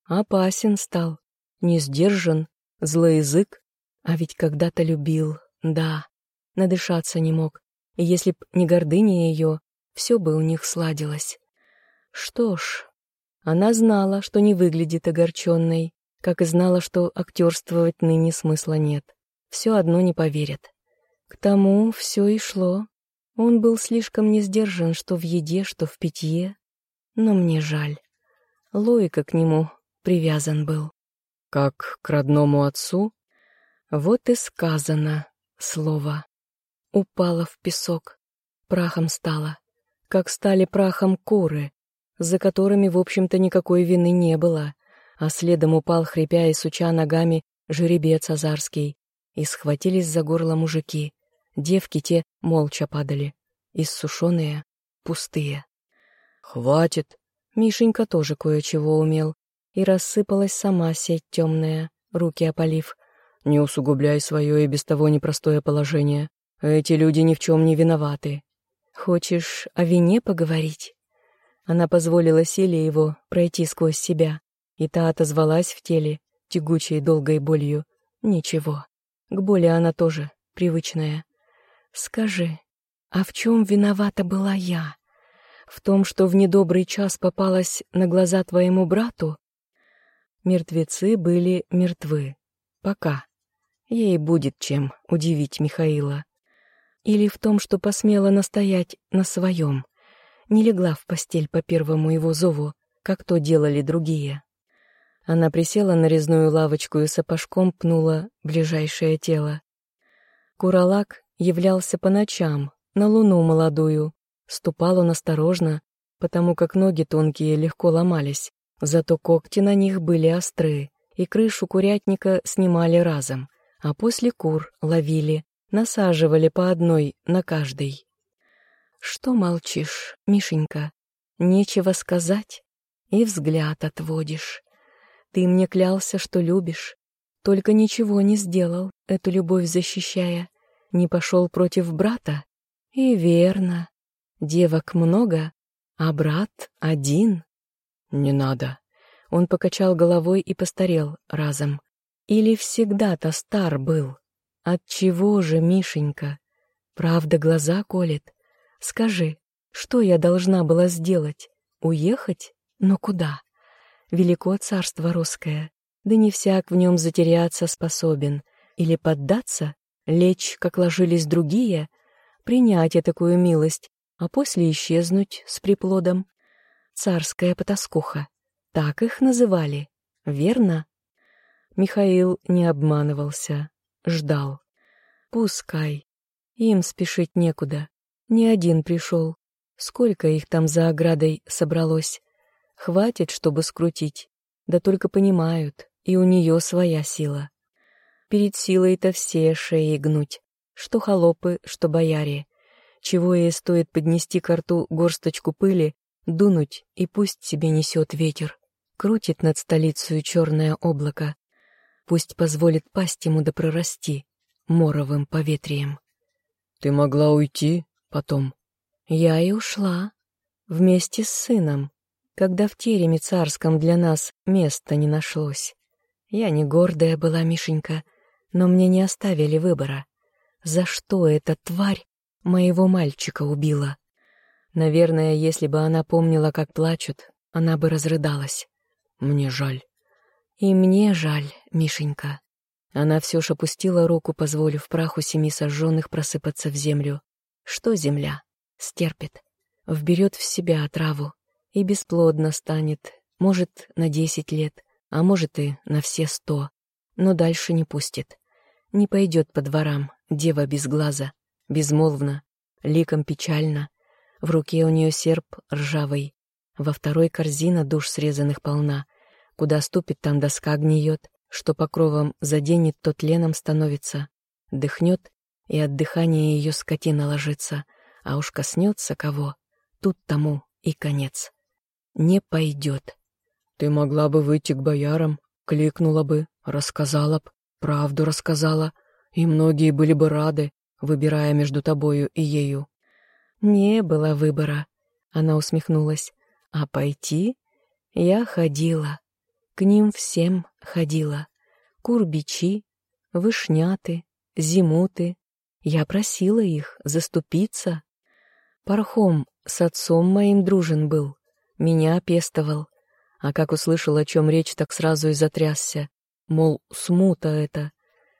Опасен стал. Не сдержан. Злой язык. А ведь когда-то любил. Да. Надышаться не мог. И если б не гордыня ее, все бы у них сладилось. Что ж, она знала, что не выглядит огорченной, как и знала, что актерствовать ныне смысла нет. Все одно не поверят. К тому все и шло. Он был слишком не сдержан, что в еде, что в питье. Но мне жаль. Лойка к нему привязан был. Как к родному отцу? Вот и сказано слово. Упала в песок, прахом стала, как стали прахом куры, за которыми, в общем-то, никакой вины не было, а следом упал, хрипя и суча ногами, жеребец азарский, и схватились за горло мужики. Девки те молча падали, иссушенные, пустые. «Хватит!» Мишенька тоже кое-чего умел, и рассыпалась сама сеть темная, руки опалив. «Не усугубляй свое и без того непростое положение. Эти люди ни в чем не виноваты». «Хочешь о вине поговорить?» Она позволила силе его пройти сквозь себя, и та отозвалась в теле, тягучей долгой болью. Ничего, к боли она тоже привычная. «Скажи, а в чем виновата была я? В том, что в недобрый час попалась на глаза твоему брату?» Мертвецы были мертвы. Пока. Ей будет чем удивить Михаила. Или в том, что посмела настоять на своем не легла в постель по первому его зову, как то делали другие. Она присела на резную лавочку и сапожком пнула ближайшее тело. Куралак являлся по ночам, на луну молодую. Ступал он осторожно, потому как ноги тонкие легко ломались, зато когти на них были острые, и крышу курятника снимали разом, а после кур ловили, насаживали по одной на каждый. Что молчишь, Мишенька? Нечего сказать? И взгляд отводишь. Ты мне клялся, что любишь, только ничего не сделал, эту любовь защищая. Не пошел против брата? И верно. Девок много, а брат один. Не надо. Он покачал головой и постарел разом. Или всегда-то стар был? От чего же, Мишенька? Правда, глаза колет. Скажи, что я должна была сделать? Уехать? Но куда? Велико царство русское, да не всяк в нем затеряться способен. Или поддаться, лечь, как ложились другие, принять такую милость, а после исчезнуть с приплодом. Царская потаскуха. Так их называли, верно? Михаил не обманывался, ждал. Пускай. Им спешить некуда. Не один пришел. Сколько их там за оградой собралось? Хватит, чтобы скрутить. Да только понимают, и у нее своя сила. Перед силой-то все шеи гнуть. Что холопы, что бояре. Чего ей стоит поднести к рту горсточку пыли, дунуть, и пусть себе несет ветер. Крутит над столицей черное облако. Пусть позволит пасть ему да прорасти моровым поветрием. «Ты могла уйти?» Потом я и ушла вместе с сыном, когда в тереме царском для нас места не нашлось. Я не гордая была, Мишенька, но мне не оставили выбора. За что эта тварь моего мальчика убила. Наверное, если бы она помнила, как плачут, она бы разрыдалась. Мне жаль. И мне жаль, Мишенька. Она все ж опустила руку, позволив праху семи сожженных просыпаться в землю. Что земля? Стерпит. Вберет в себя отраву. И бесплодно станет. Может, на десять лет, а может и на все сто. Но дальше не пустит. Не пойдет по дворам, дева без глаза, безмолвно, ликом печально. В руке у нее серп ржавый, во второй корзина душ срезанных полна. Куда ступит, там доска гниет, что покровом заденет, тот леном становится. Дыхнет, и от дыхания ее скотина ложится, а уж коснется кого, тут тому и конец. Не пойдет. Ты могла бы выйти к боярам, кликнула бы, рассказала б, правду рассказала, и многие были бы рады, выбирая между тобою и ею. Не было выбора, она усмехнулась. А пойти? Я ходила. К ним всем ходила. Курбичи, вышняты, зимуты. Я просила их заступиться. Пархом с отцом моим дружен был, меня пестовал. А как услышал, о чем речь, так сразу и затрясся. Мол, смута это.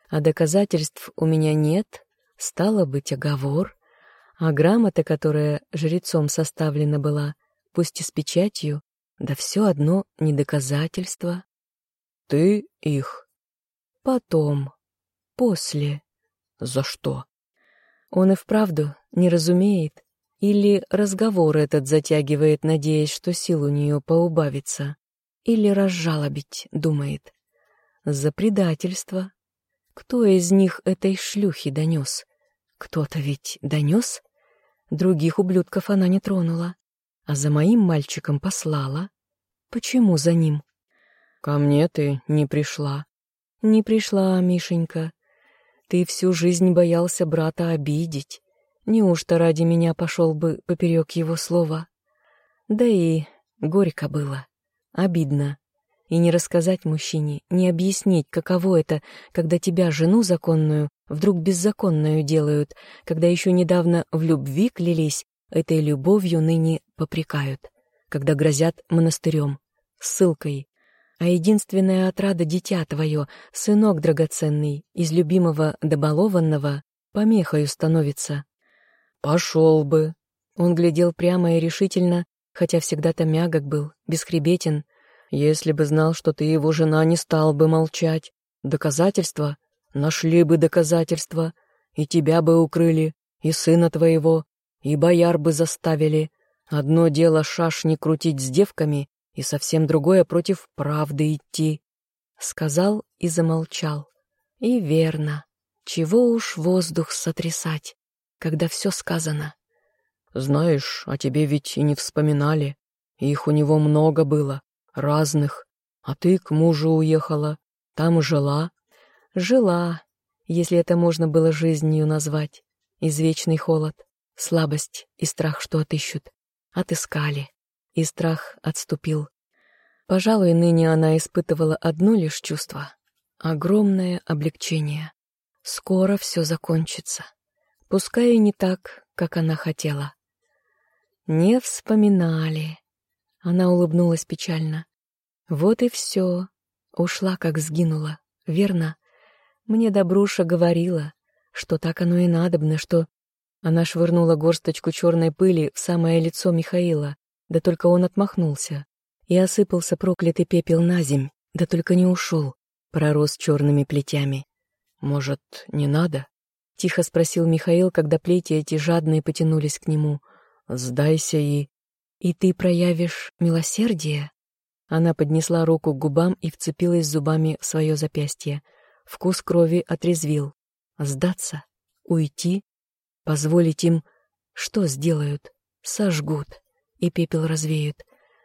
А доказательств у меня нет, стало быть, оговор. А грамота, которая жрецом составлена была, пусть и с печатью, да все одно не доказательство. Ты их. Потом. После. За что? Он и вправду не разумеет. Или разговор этот затягивает, надеясь, что сил у нее поубавится. Или разжалобить, думает. За предательство. Кто из них этой шлюхи донес? Кто-то ведь донес? Других ублюдков она не тронула а за моим мальчиком послала. Почему за ним? Ко мне ты не пришла. Не пришла, Мишенька. Ты всю жизнь боялся брата обидеть. Неужто ради меня пошел бы поперек его слова? Да и горько было, обидно. И не рассказать мужчине, не объяснить, каково это, когда тебя, жену законную, вдруг беззаконную делают, когда еще недавно в любви клялись, Этой любовью ныне попрекают, когда грозят монастырем, ссылкой. А единственная отрада — дитя твое, сынок драгоценный, из любимого до балованного, помехою становится. Пошел бы. Он глядел прямо и решительно, хотя всегда-то мягок был, бесхребетен. Если бы знал, что ты его жена, не стал бы молчать. Доказательства? Нашли бы доказательства. И тебя бы укрыли, и сына твоего, и бояр бы заставили. Одно дело шашни крутить с девками, и совсем другое против правды идти. Сказал и замолчал. И верно. Чего уж воздух сотрясать, когда все сказано. Знаешь, о тебе ведь и не вспоминали. Их у него много было, разных. А ты к мужу уехала, там жила. Жила, если это можно было жизнью назвать. Извечный холод. Слабость и страх, что отыщут. Отыскали. И страх отступил. Пожалуй, ныне она испытывала одно лишь чувство — огромное облегчение. Скоро все закончится. Пускай и не так, как она хотела. Не вспоминали. Она улыбнулась печально. Вот и все. Ушла, как сгинула. Верно? Мне Добруша говорила, что так оно и надобно, что она швырнула горсточку черной пыли в самое лицо Михаила, да только он отмахнулся. И осыпался проклятый пепел на земь, да только не ушел, пророс черными плетями. «Может, не надо?» — тихо спросил Михаил, когда плети эти жадные потянулись к нему. «Сдайся и...» «И ты проявишь милосердие?» Она поднесла руку к губам и вцепилась зубами в свое запястье. Вкус крови отрезвил. «Сдаться? Уйти? Позволить им... Что сделают? Сожгут. И пепел развеют.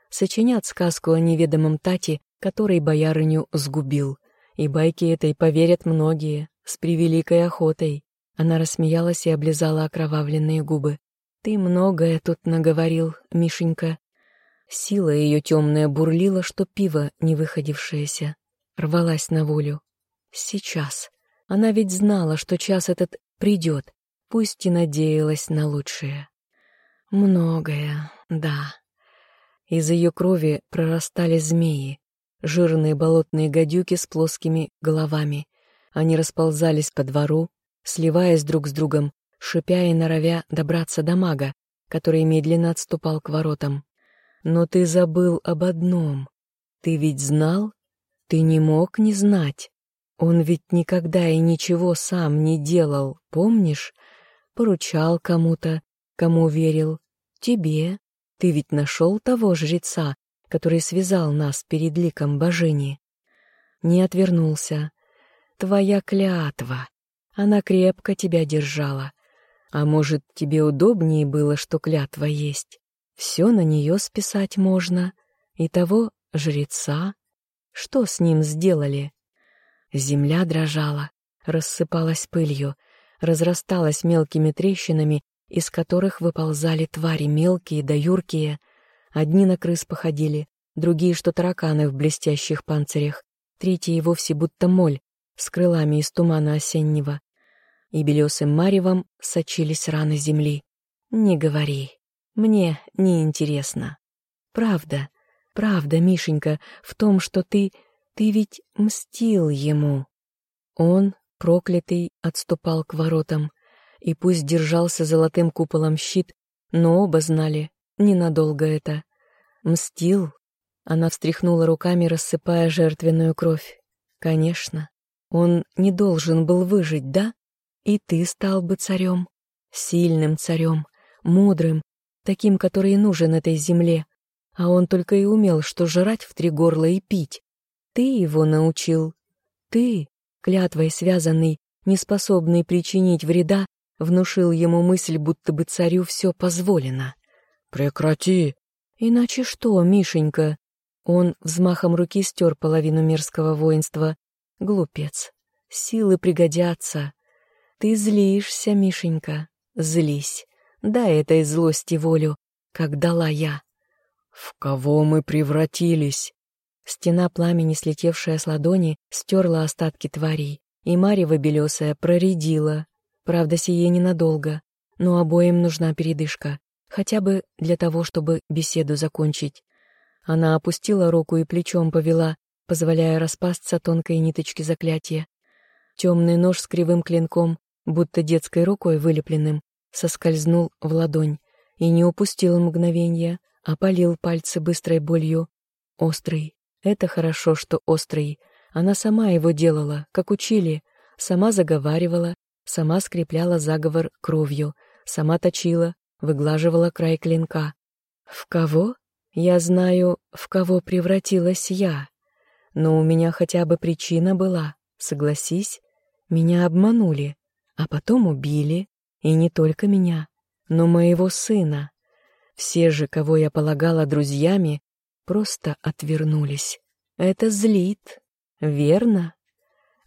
Сочинят сказку о неведомом Тате, который боярыню сгубил. И байки этой поверят многие, с превеликой охотой. Она рассмеялась и облизала окровавленные губы. «Ты многое тут наговорил, Мишенька». Сила ее темная бурлила, что пиво не выходившееся. Рвалась на волю. Сейчас. Она ведь знала, что час этот придет, пусть и надеялась на лучшее. Многое, да. Из ее крови прорастали змеи, жирные болотные гадюки с плоскими головами. Они расползались по двору, сливаясь друг с другом, шипя и норовя добраться до мага, который медленно отступал к воротам. Но ты забыл об одном. Ты ведь знал? Ты не мог не знать. Он ведь никогда и ничего сам не делал, помнишь? Поручал кому-то, кому верил. Тебе. Ты ведь нашел того жреца, который связал нас перед ликом божини. Не отвернулся. Твоя клятва. Она крепко тебя держала. А может, тебе удобнее было, что клятва есть? Все на нее списать можно. И того жреца. Что с ним сделали? Земля дрожала, рассыпалась пылью, разрасталась мелкими трещинами, из которых выползали твари мелкие да юркие. Одни на крыс походили, другие, что тараканы в блестящих панцирях, третьи и вовсе будто моль с крылами из тумана осеннего. И белесым маревом сочились раны земли. «Не говори, мне не интересно. Правда, правда, Мишенька, в том, что ты ты ведь мстил ему. Он, проклятый, отступал к воротам, и пусть держался золотым куполом щит, но оба знали, ненадолго это. Мстил. Она встряхнула руками, рассыпая жертвенную кровь. Конечно, он не должен был выжить, да? И ты стал бы царем, сильным царем, мудрым, таким, который нужен этой земле. А он только и умел, что жрать в три горла и пить. Ты его научил. Ты, клятвой связанный, неспособный причинить вреда, внушил ему мысль, будто бы царю все позволено. «Прекрати!» «Иначе что, Мишенька?» Он взмахом руки стер половину мерзкого воинства. «Глупец. Силы пригодятся. Ты злишься, Мишенька. Злись. Дай этой злости волю, как дала я». «В кого мы превратились?» Стена пламени, слетевшая с ладони, стерла остатки тварей, и Марева белесая проредила. Правда, сие ненадолго, но обоим нужна передышка, хотя бы для того, чтобы беседу закончить. Она опустила руку и плечом повела, позволяя распасться тонкой ниточки заклятия. Темный нож с кривым клинком, будто детской рукой вылепленным, соскользнул в ладонь и не упустил мгновения, опалил пальцы быстрой болью, острый, это хорошо, что острый. Она сама его делала, как учили. Сама заговаривала, сама скрепляла заговор кровью, сама точила, выглаживала край клинка. В кого? Я знаю, в кого превратилась я. Но у меня хотя бы причина была, согласись. Меня обманули, а потом убили. И не только меня, но моего сына. Все же, кого я полагала друзьями, просто отвернулись. Это злит, верно?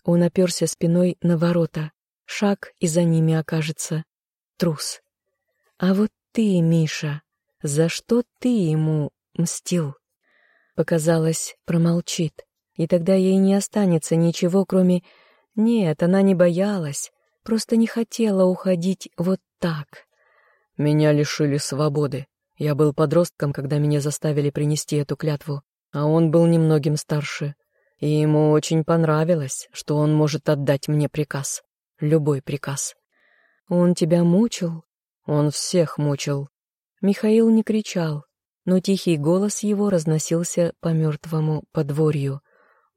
Он оперся спиной на ворота. Шаг, и за ними окажется. Трус. А вот ты, Миша, за что ты ему мстил? Показалось, промолчит. И тогда ей не останется ничего, кроме... Нет, она не боялась, просто не хотела уходить вот так. Меня лишили свободы. Я был подростком, когда меня заставили принести эту клятву, а он был немногим старше, и ему очень понравилось, что он может отдать мне приказ, любой приказ. Он тебя мучил? Он всех мучил. Михаил не кричал, но тихий голос его разносился по мертвому подворью.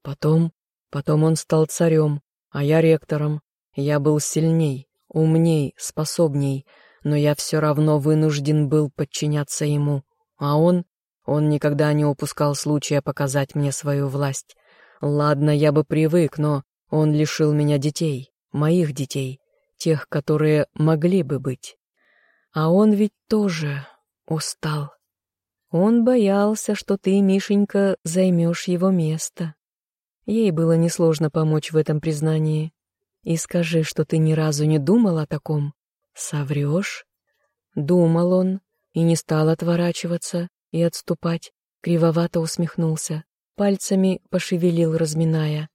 Потом, потом он стал царем, а я ректором. Я был сильней, умней, способней, но я все равно вынужден был подчиняться ему, а он... Он никогда не упускал случая показать мне свою власть. Ладно, я бы привык, но он лишил меня детей, моих детей, тех, которые могли бы быть. А он ведь тоже устал. Он боялся, что ты, Мишенька, займешь его место. Ей было несложно помочь в этом признании. И скажи, что ты ни разу не думал о таком. Соврешь? Думал он и не стал отворачиваться и отступать, кривовато усмехнулся, пальцами пошевелил, разминая.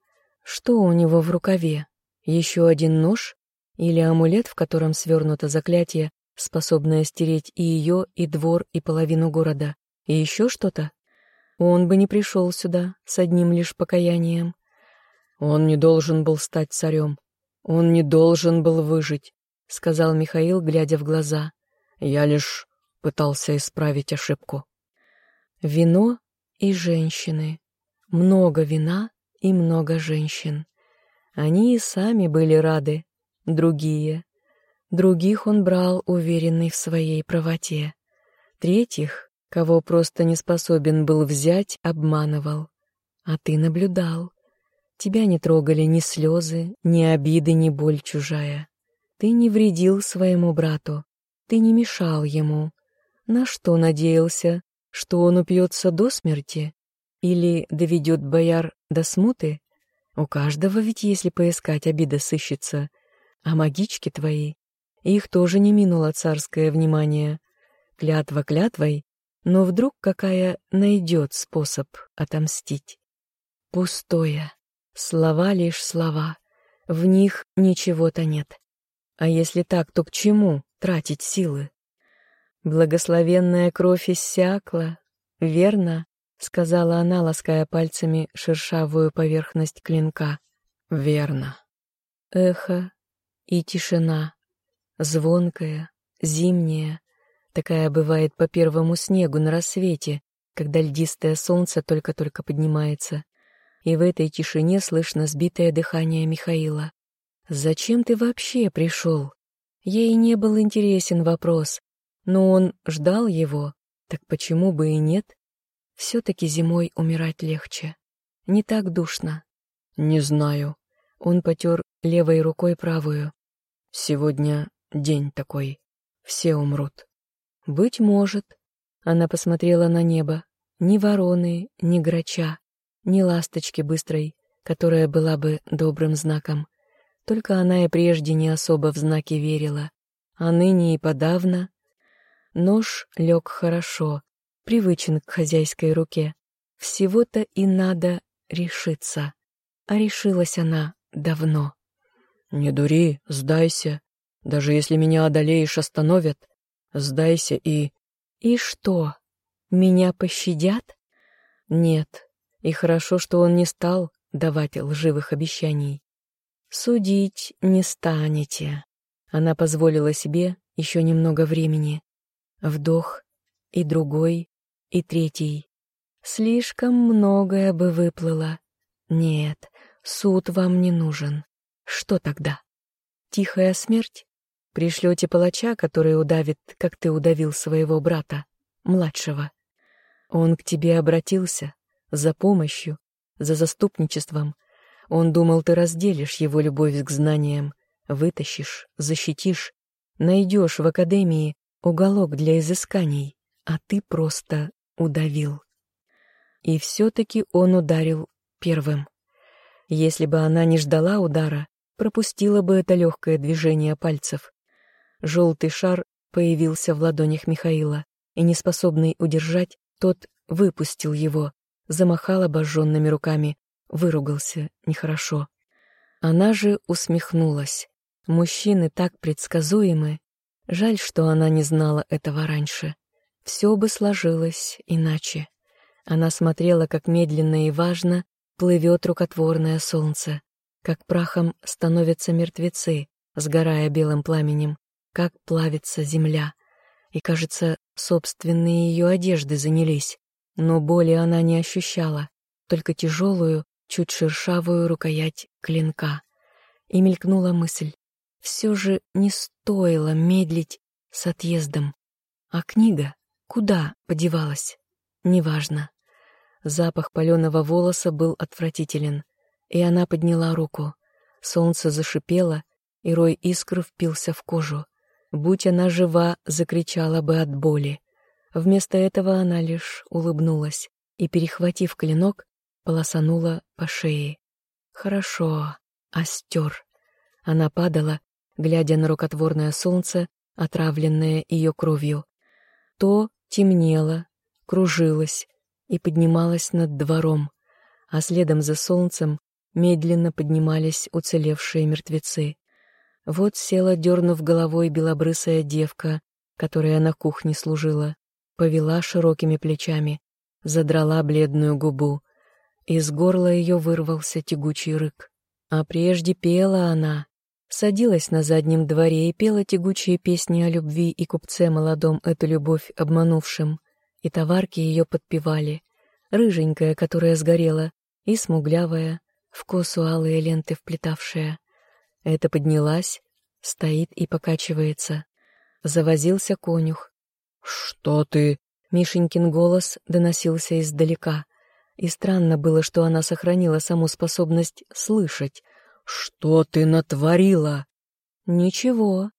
Что у него в рукаве? Еще один нож? Или амулет, в котором свернуто заклятие, способное стереть и ее, и двор, и половину города. И еще что-то? Он бы не пришел сюда с одним лишь покаянием. Он не должен был стать царем. Он не должен был выжить, — сказал Михаил, глядя в глаза. Я лишь пытался исправить ошибку. Вино и женщины. Много вина и много женщин. Они и сами были рады, другие. Других он брал, уверенный в своей правоте. Третьих, кого просто не способен был взять, обманывал. А ты наблюдал. Тебя не трогали ни слезы, ни обиды, ни боль чужая. Ты не вредил своему брату, ты не мешал ему. На что надеялся, что он упьется до смерти? Или доведет бояр до смуты? У каждого ведь, если поискать, обида сыщется. А магички твои, их тоже не минуло царское внимание. Клятва клятвой, но вдруг какая найдет способ отомстить. Пустое. Слова лишь слова. В них ничего-то нет. А если так, то к чему тратить силы? Благословенная кровь иссякла, верно? — сказала она, лаская пальцами шершавую поверхность клинка. «Верно». Эхо и тишина, звонкая, зимняя, такая бывает по первому снегу на рассвете, когда льдистое солнце только-только поднимается и в этой тишине слышно сбитое дыхание Михаила. «Зачем ты вообще пришел?» Ей не был интересен вопрос, но он ждал его, так почему бы и нет? Все-таки зимой умирать легче. Не так душно. «Не знаю». Он потер левой рукой правую. «Сегодня день такой. Все умрут». «Быть может». Она посмотрела на небо. Ни вороны, ни грача ни ласточки быстрой, которая была бы добрым знаком. Только она и прежде не особо в знаки верила, а ныне и подавно. Нож лег хорошо, привычен к хозяйской руке. Всего-то и надо решиться. А решилась она давно. «Не дури, сдайся. Даже если меня одолеешь, остановят. Сдайся и...» «И что? Меня пощадят?» «Нет, и хорошо, что он не стал давать лживых обещаний. «Судить не станете». Она позволила себе еще немного времени. Вдох, и другой, и третий. Слишком многое бы выплыло. Нет, суд вам не нужен. Что тогда? Тихая смерть? Пришлете палача, который удавит, как ты удавил своего брата, младшего. Он к тебе обратился, за помощью, за заступничеством. Он думал, ты разделишь его любовь к знаниям, вытащишь, защитишь, найдешь в академии уголок для изысканий, а ты просто удавил. И все-таки он ударил первым. Если бы она не ждала удара, пропустила бы это легкое движение пальцев. Желтый шар появился в ладонях Михаила, и, неспособный удержать, тот выпустил его, замахал обожженными руками, выругался нехорошо. Она же усмехнулась. Мужчины так предсказуемы. Жаль, что она не знала этого раньше. Все бы сложилось иначе. Она смотрела, как медленно и важно плывет рукотворное солнце, как прахом становятся мертвецы, сгорая белым пламенем, как плавится земля. И, кажется, собственные ее одежды занялись, но боли она не ощущала, только тяжелую, чуть шершавую рукоять клинка. И мелькнула мысль. Все же не стоило медлить с отъездом. А книга куда подевалась? Неважно. Запах паленого волоса был отвратителен, и она подняла руку. Солнце зашипело, и рой искр впился в кожу. Будь она жива, закричала бы от боли. Вместо этого она лишь улыбнулась и, перехватив клинок, полосанула по шее. «Хорошо, остер». Она падала, глядя на рукотворное солнце, отравленное ее кровью. То темнело, кружилось и поднималось над двором, а следом за солнцем медленно поднимались уцелевшие мертвецы. Вот села, дернув головой, белобрысая девка, которая на кухне служила, повела широкими плечами, задрала бледную губу. Из горла ее вырвался тягучий рык. А прежде пела она, садилась на заднем дворе и пела тягучие песни о любви и купце молодом эту любовь обманувшим, и товарки ее подпевали, рыженькая, которая сгорела, и смуглявая, в косу алые ленты вплетавшая. Это поднялась, стоит и покачивается. Завозился конюх. «Что ты?» Мишенькин голос доносился издалека. И странно было, что она сохранила саму способность слышать. «Что ты натворила?» «Ничего».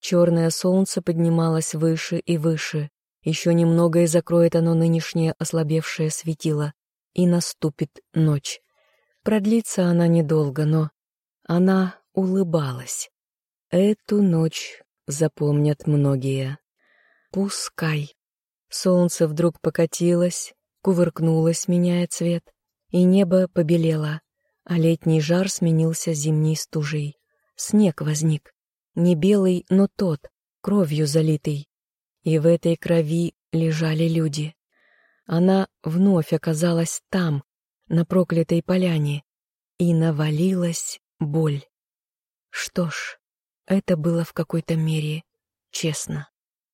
Черное солнце поднималось выше и выше. Еще немного и закроет оно нынешнее ослабевшее светило. И наступит ночь. Продлится она недолго, но она улыбалась. Эту ночь запомнят многие. Пускай. Солнце вдруг покатилось, кувыркнулось, меняя цвет, и небо побелело, а летний жар сменился зимней стужей. Снег возник, не белый, но тот, кровью залитый. И в этой крови лежали люди. Она вновь оказалась там, на проклятой поляне, и навалилась боль. Что ж, это было в какой-то мере честно.